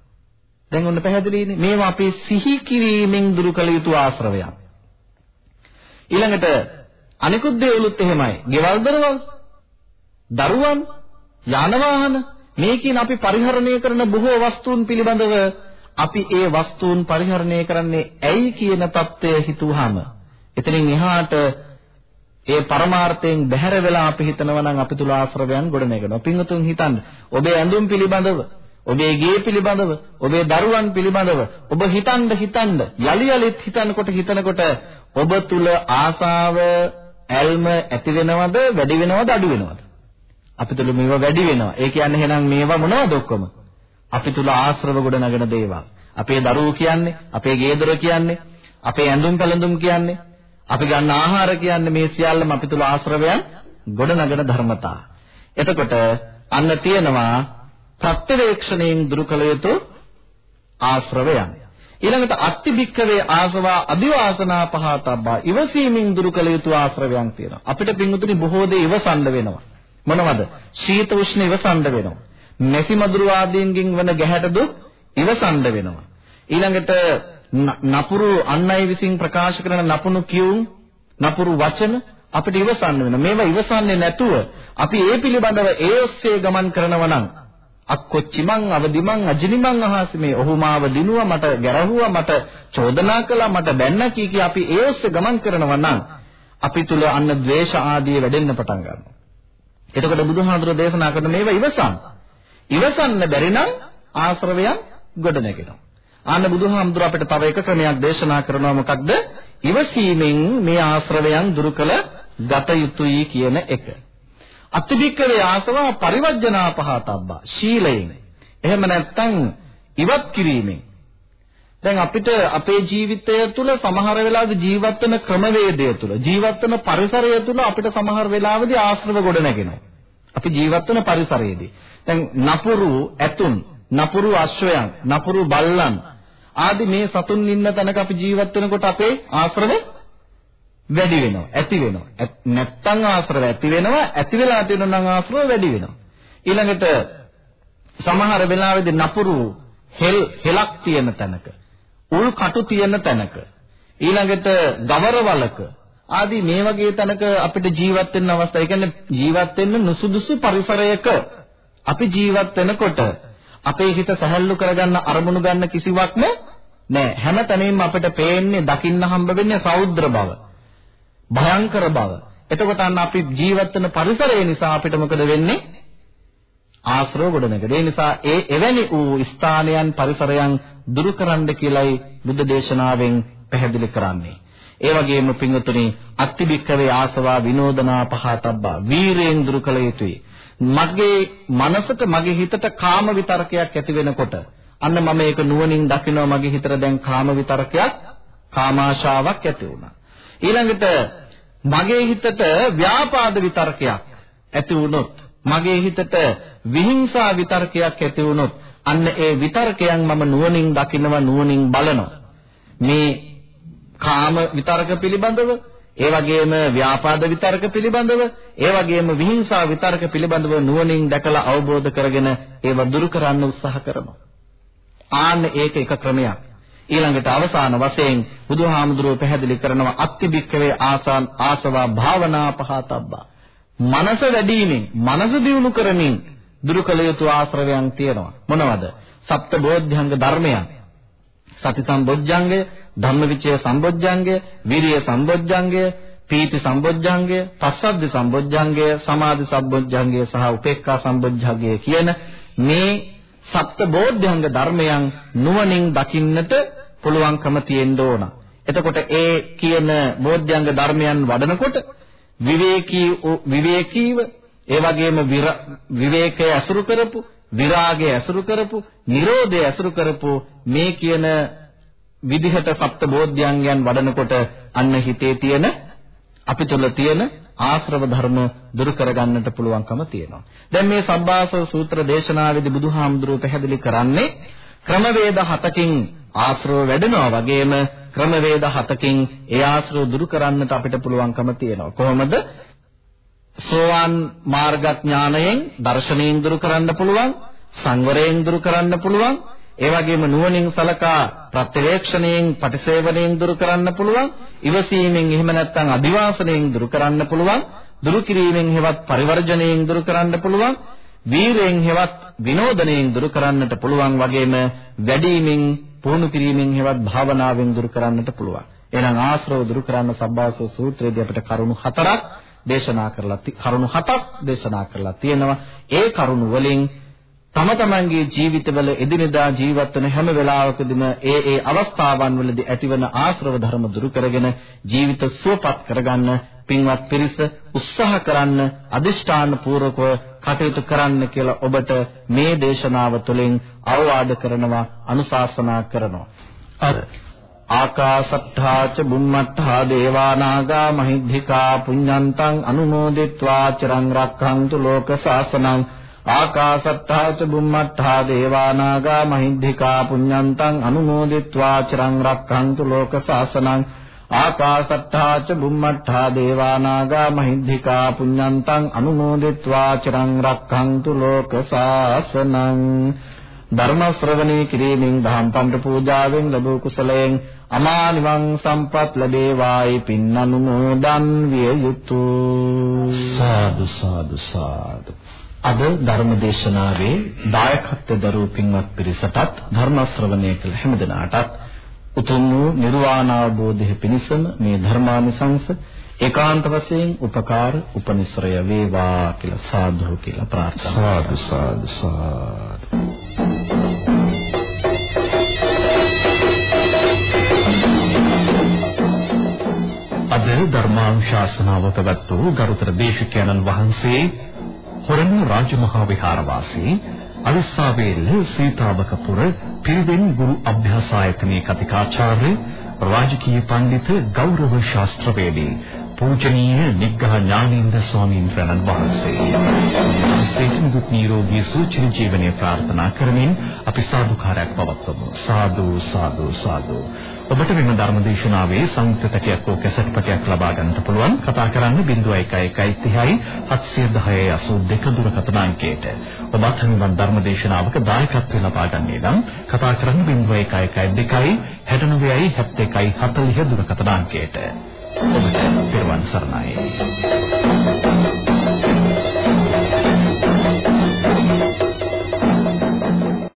දැන් ඔන්න පැහැදිලිනේ. මේවා අපේ සිහි කිරීමෙන් දුරු කළ යුතු ආශ්‍රවයන්. ඊළඟට අනිකුත් දේවලුත් එහෙමයි. ගෙවල් දරවල්, දරුවන්, යාන වාහන මේ කියන අපි පරිහරණය කරන බොහෝ වස්තුන් පිළිබඳව අපි ඒ වස්තුන් පරිහරණය කරන්නේ ඇයි කියන தත්ත්වය හිතුවාම එතනින් එහාට ඒ පරමාර්ථයෙන් බැහැර වෙලා අපි හිතනවා නම් අපි තුල ආශ්‍රවයන් ගොඩනගෙනවා. පින්වතුන් හිතන්න. ඔබේ ඇඳුම් පිළිබඳව, ඔබේ ගේ පිළිබඳව, ඔබේ දරුවන් පිළිබඳව ඔබ හිතන්න හිතන්න යලි යලිත් හිතනකොට හිතනකොට ඔබ තුල ආසාව, ඇල්ම ඇති වෙනවද, වැඩි වෙනවද, අඩු වෙනවද? අපි තුල මේවා වැඩි වෙනවා. ඒ කියන්නේ එහෙනම් මේවා මොනවද ඔක්කොම? අපි තුල ආශ්‍රව ගොඩනගෙන දේවල්. අපේ දරුවෝ කියන්නේ, අපේ ගේ දොර කියන්නේ, අපේ ඇඳුම් පැළඳුම් කියන්නේ, අපි ගන්න ආහාර කියන්නේ මේ සියල්ලම අපි තුල ආශ්‍රවයන් ගොඩනගන ධර්මතා. එතකොට අන්න තියෙනවා ප්‍රත්‍යවේක්ෂණයෙන් දුරු කළ යුතු ආශ්‍රවයන්. ඊළඟට අත්තිබික්කවේ ආසවා අදිවාසනා පහතබ්බා ඉවසීමෙන් දුරු කළ යුතු ආශ්‍රවයන් තියෙනවා. අපිට පින්වතුනි බොහෝ දේ ඉවසන්න වෙනවා. මොනවද? ශීත උෂ්ණ ඉවසන්න වෙනවා. මෙසි මදුරු ආදීන්ගෙන් වන ගැහැට දුක් ඉවසන්න වෙනවා. ඊළඟට නපුරු අන් අය විසින් ප්‍රකාශ කරන නපුණු කියුම් නපුරු වචන අපිට ඉවසන්න වෙනවා. මේවා ඉවසන්නේ නැතුව අපි ඒ පිළිබඳව ඒ ඔස්සේ ගමන් කරනවා නම් අක්කොච්චිමන් අවදිමන් අජිනිමන් අහසි මේ ඔහු මාව දිනුවා මට ගැරහුවා මට චෝදනා කළා මට බැන්න කී කී අපි ඒ ඔස්සේ ගමන් කරනවා නම් අපි තුල අන්න ද්වේෂ ආදී වැඩෙන්න පටන් ගන්නවා. එතකොට බුදුහාමුදුරෝ දේශනා කරන මේවා ඉවසන්. ඉවසන්න බැරි නම් ආශ්‍රවයන් ගොඩ නැගෙනවා. ආන්න බුදුහාමුදුර අපිට තව එක ක්‍රමයක් දේශනා කරනවා මොකක්ද? ඉවසීමෙන් මේ ආශ්‍රවයන් දුරු කළ ගත යුතුයි කියන එක. අතිබික්කවේ ආසවා පරිවර්ජනා පහතබ්බා ශීලයෙන්. එහෙම නැත්නම් ඉවත් කිරීමෙන්. දැන් අපිට අපේ ජීවිතය තුළ සමහර වෙලාවට ජීවත් වෙන ක්‍රමවේදය තුළ ජීවත් වෙන පරිසරය තුළ අපිට සමහර වෙලාවදී ආශ්‍රව ගොඩ නැගෙනවා. අපි ජීවත් වෙන පරිසරයේදී. දැන් නපුරු ඇතුන්, නපුරු අශ්වයන්, නපුරු බල්ලන්, ආදී මේ සතුන් ඉන්න තැනක අපි ජීවත් වෙනකොට අපේ ආශ්‍රව වැඩි වෙනවා ඇති වෙනවා නැත්තම් ආශ්‍රව ඇති වෙනවා ඇති වෙලා තියෙනවා නම් ආශ්‍රව වැඩි වෙනවා ඊළඟට සමහර වෙලාවෙදී නපුරු හෙල් හෙලක් තියෙන තැනක උල් කටු තියෙන තැනක ඊළඟට ගවරවලක ආදී මේ වගේ තැනක අපිට ජීවත් වෙන්න අවස්ථාව. ඒ කියන්නේ ජීවත් වෙන්න නුසුදුසු පරිසරයක අපි ජීවත් වෙනකොට අපේ හිත සැහැල්ලු කරගන්න අරමුණු ගන්න කිසිවක්ම නෑ. හැම තැනින්ම අපිට පේන්නේ දකින්න හම්බ වෙන්නේ සෞද්‍ර බව. භයංකර බව. එතකොට අන්න අපි ජීවත් වෙන පරිසරය නිසා අපිට මොකද වෙන්නේ? ආශ්‍රව ගොඩනගන. ඒ නිසා ඒ එවැනි වූ ස්ථානයන් පරිසරයන් දුරු කරන්න කියලයි බුද්ධ දේශනාවෙන් පැහැදිලි කරන්නේ. ඒ වගේම පින්වතුනි අත්තිබික්කවේ ආසවා විනෝදනා පහතබ්බා වීරයෙන් දුරු කළ යුතුයි. මගේ මනසට මගේ හිතට කාම විතරකයක් ඇති වෙනකොට අන්න මම ඒක නුවණින් දකිනවා මගේ හිතට දැන් කාම විතරකයක් කාමාශාවක් ඇති වුණා. ඊළඟට මගේ හිතට ව්‍යාපාද විතරකයක් ඇති වුණොත් මගේ හිතට විහිංසා විතරකයක් ඇති වුණොත් අන්න ඒ විතරකයන් මම නුවණින් දකිනවා නුවණින් බලනවා. මේ කාම විතරක පිළිබඳව ඒ වගේම ව්‍යාපාද විතරක පිළිබඳව ඒ වගේම විහිංසා විතරක පිළිබඳව නුවණින් දැකලා අවබෝධ කරගෙන ඒව දුරු කරන්න උත්සාහ කරනවා. ආන්න ඒක එක ක්‍රමයක්. ඊළඟට අවසාන වශයෙන් බුදුහාමුදුරුව පැහැදිලි කරනවා අත්තිබික්කවේ ආසාන් ආසවා භාවනා පහතබ්බා. මනස වැඩිමින් මනස දියුණු කරමින් දුරු කළ යුතු ආශ්‍රවයන් තියෙනවා. මොනවද? සප්ත බෝධ්‍යංග ධර්මයන්. සති සම්බොජ්ජංගය, ධම්මවිචය සම්බොජ්ජංගය, විරිය සම්බොජ්ජංගය, පීති සම්බොජ්ජංගය, පස්සද්ධි සම්බොජ්ජංගය, සමාධි සම්බොජ්ජංගය සහ උපේක්ඛා සම්බොජ්ජංගය කියන මේ සප්ත බෝධ්‍යංග ධර්මයන් නුවණින් දකින්නට පුළුවන්කම තියෙන්න ඕන. එතකොට ඒ කියන බෝධ්‍යංග ධර්මයන් වඩනකොට විවේකී විවේකීව ඒ වගේම විවේකය අසුරු කරපු විරාගය අසුරු කරපු නිරෝධය අසුරු කරපු මේ කියන විදිහට සප්ත බෝධ්‍යංගයන් වඩනකොට අන්න හිතේ තියෙන අපි තුළ තියෙන ආශ්‍රව ධර්ම දුරු කරගන්නට පුළුවන්කම තියෙනවා. දැන් මේ සබ්බාසව සූත්‍ර දේශනාවේදී බුදුහාමුදුරුවෝ පැහැදිලි කරන්නේ ක්‍රමවේද හතකින් ආශ්‍රව වැඩෙනවා වගේම ක්‍රමවේද හතකින් ඒ ආශ්‍රව දුරු කරන්නට අපිට පුළුවන්කම තියෙනවා. කොහොමද? සෝවාන් මාර්ගඥානයෙන් දර්ශනයෙන් දුරු කරන්න පුළුවන්, සංවරයෙන් දුරු කරන්න පුළුවන්, ඒ වගේම නුවණින් සලකා ප්‍රත්‍යවේක්ෂණයෙන් පටිසේවණයෙන් දුරු කරන්න පුළුවන් ඉවසීමෙන් එහෙම නැත්නම් අදිවාසණයෙන් දුරු කරන්න පුළුවන් දුරු කිරීමෙන් හෙවත් පරිවර්ජණයෙන් දුරු කරන්න පුළුවන් වීරයෙන් හෙවත් විනෝදණයෙන් දුරු කරන්නට පුළුවන් වගේම වැඩිමින් පුහුණු කිරීමෙන් හෙවත් භාවනාවෙන් දුරු කරන්නට පුළුවන්. එහෙනම් ආශ්‍රව දුරු කරන්න සබ්බාසෝ සූත්‍රයේදී අපිට කරුණු හතරක් දේශනා කරලා කරුණු හතක් දේශනා කරලා තියෙනවා. ඒ කරුණු වලින් තම තමන්ගේ ජීවිතවල එදිනෙදා ජීවත් වෙන හැම වෙලාවකදීම ඒ ඒ අවස්ථාවන් වලදී ඇතිවන ආශ්‍රව ධර්ම දුරු කරගෙන ජීවිත සුවපත් කරගන්න පින්වත් පිරිස උත්සාහ කරන්න අදිෂ්ඨාන පූර්වකව කටයුතු කරන්න කියලා ඔබට මේ දේශනාව තුළින් අවවාද කරනවා අනුශාසනා කරනවා. අර ආකාසට්ඨා ච බුම්මට්ඨා දේවා නාග මහිද්ධිකා පුඤ්ඤන්තං අනුමෝදිත්වා චිරං රක්ඛන්තු ලෝක සාසනං ආකාසට්ඨා ච බුම්මට්ඨා දේවා නාග මහිද්ධිකා පුඤ්ඤන්තං අනුමෝදිත්වා චිරං රක්ඛන්තු ලෝක සාසනං ආකාසට්ඨා ච බුම්මට්ඨා දේවානාගා මහිද්దికා පුඤ්ඤන්තං අනුමෝදිත්වා චිරං රක්ඛන්තු ලෝක සාසනං ධර්ම ශ්‍රවණේ කිරීමෙන් දහම් පඬ පූජාවෙන් ලැබූ කුසලයෙන් අමා නිවන් සම්පත් ලැබේවායි පින් අනුමෝදන් විය යුතුය සාදු සාදු සාදු අද ධර්ම දේශනාවේ දායකත්ව දරූ පින්වත් පිරිසටත් ධර්ම ශ්‍රවණය කළ හැමදෙනාටත් උතුම් වූ නිර්වාණ අවබෝධය පිණිසම මේ ධර්මානිසංස ඒකාන්ත වශයෙන් උපකාර උපනිශ්‍රය වේවා කියලා සාදු කියලා ප්‍රාර්ථනා සාදු සාදු සාදු. අද ධර්මාංශාසනාව පැවැත් වූ ගරුතර දේශකයන්න් වහන්සේ හොරණ රාජමහා විහාරවාසී අවිස්සාවේල්ල සීතාවකපුර පිරිවෙන් ගුරු අභ්‍යාසායතනයේ කතිකාචාර්ය රාජකීය පඬිත ගෞරව ශාස්ත්‍රවේදී පූජනීය නිග්ඝා ඥානේන්ද්‍ර ස්වාමීන් වහන්සේ. සේතුන් දුක් නිරෝගී සුවචිර ජීවනයේ ප්‍රාර්ථනා කරමින් අපි සාදුකාරයක් පවත්වමු. සාදු සාදු සාදු. ඔබට මෙම ධර්මදේශනාවේ සංයුක්ත තැටියක් හෝ කැසට් පටයක් ලබා ගන්නට පුළුවන්. කතා කරන්න 0111 30 710 දුරකථන අංකයට. ඔබත් මෙම ධර්මදේශනාවක දායකත්වය ලබා ගන්නේ නම් කතා කරන්න 0111 2 69 71 40 දුරකථන අංකයට. ඔබට පෙරවන් සරණයි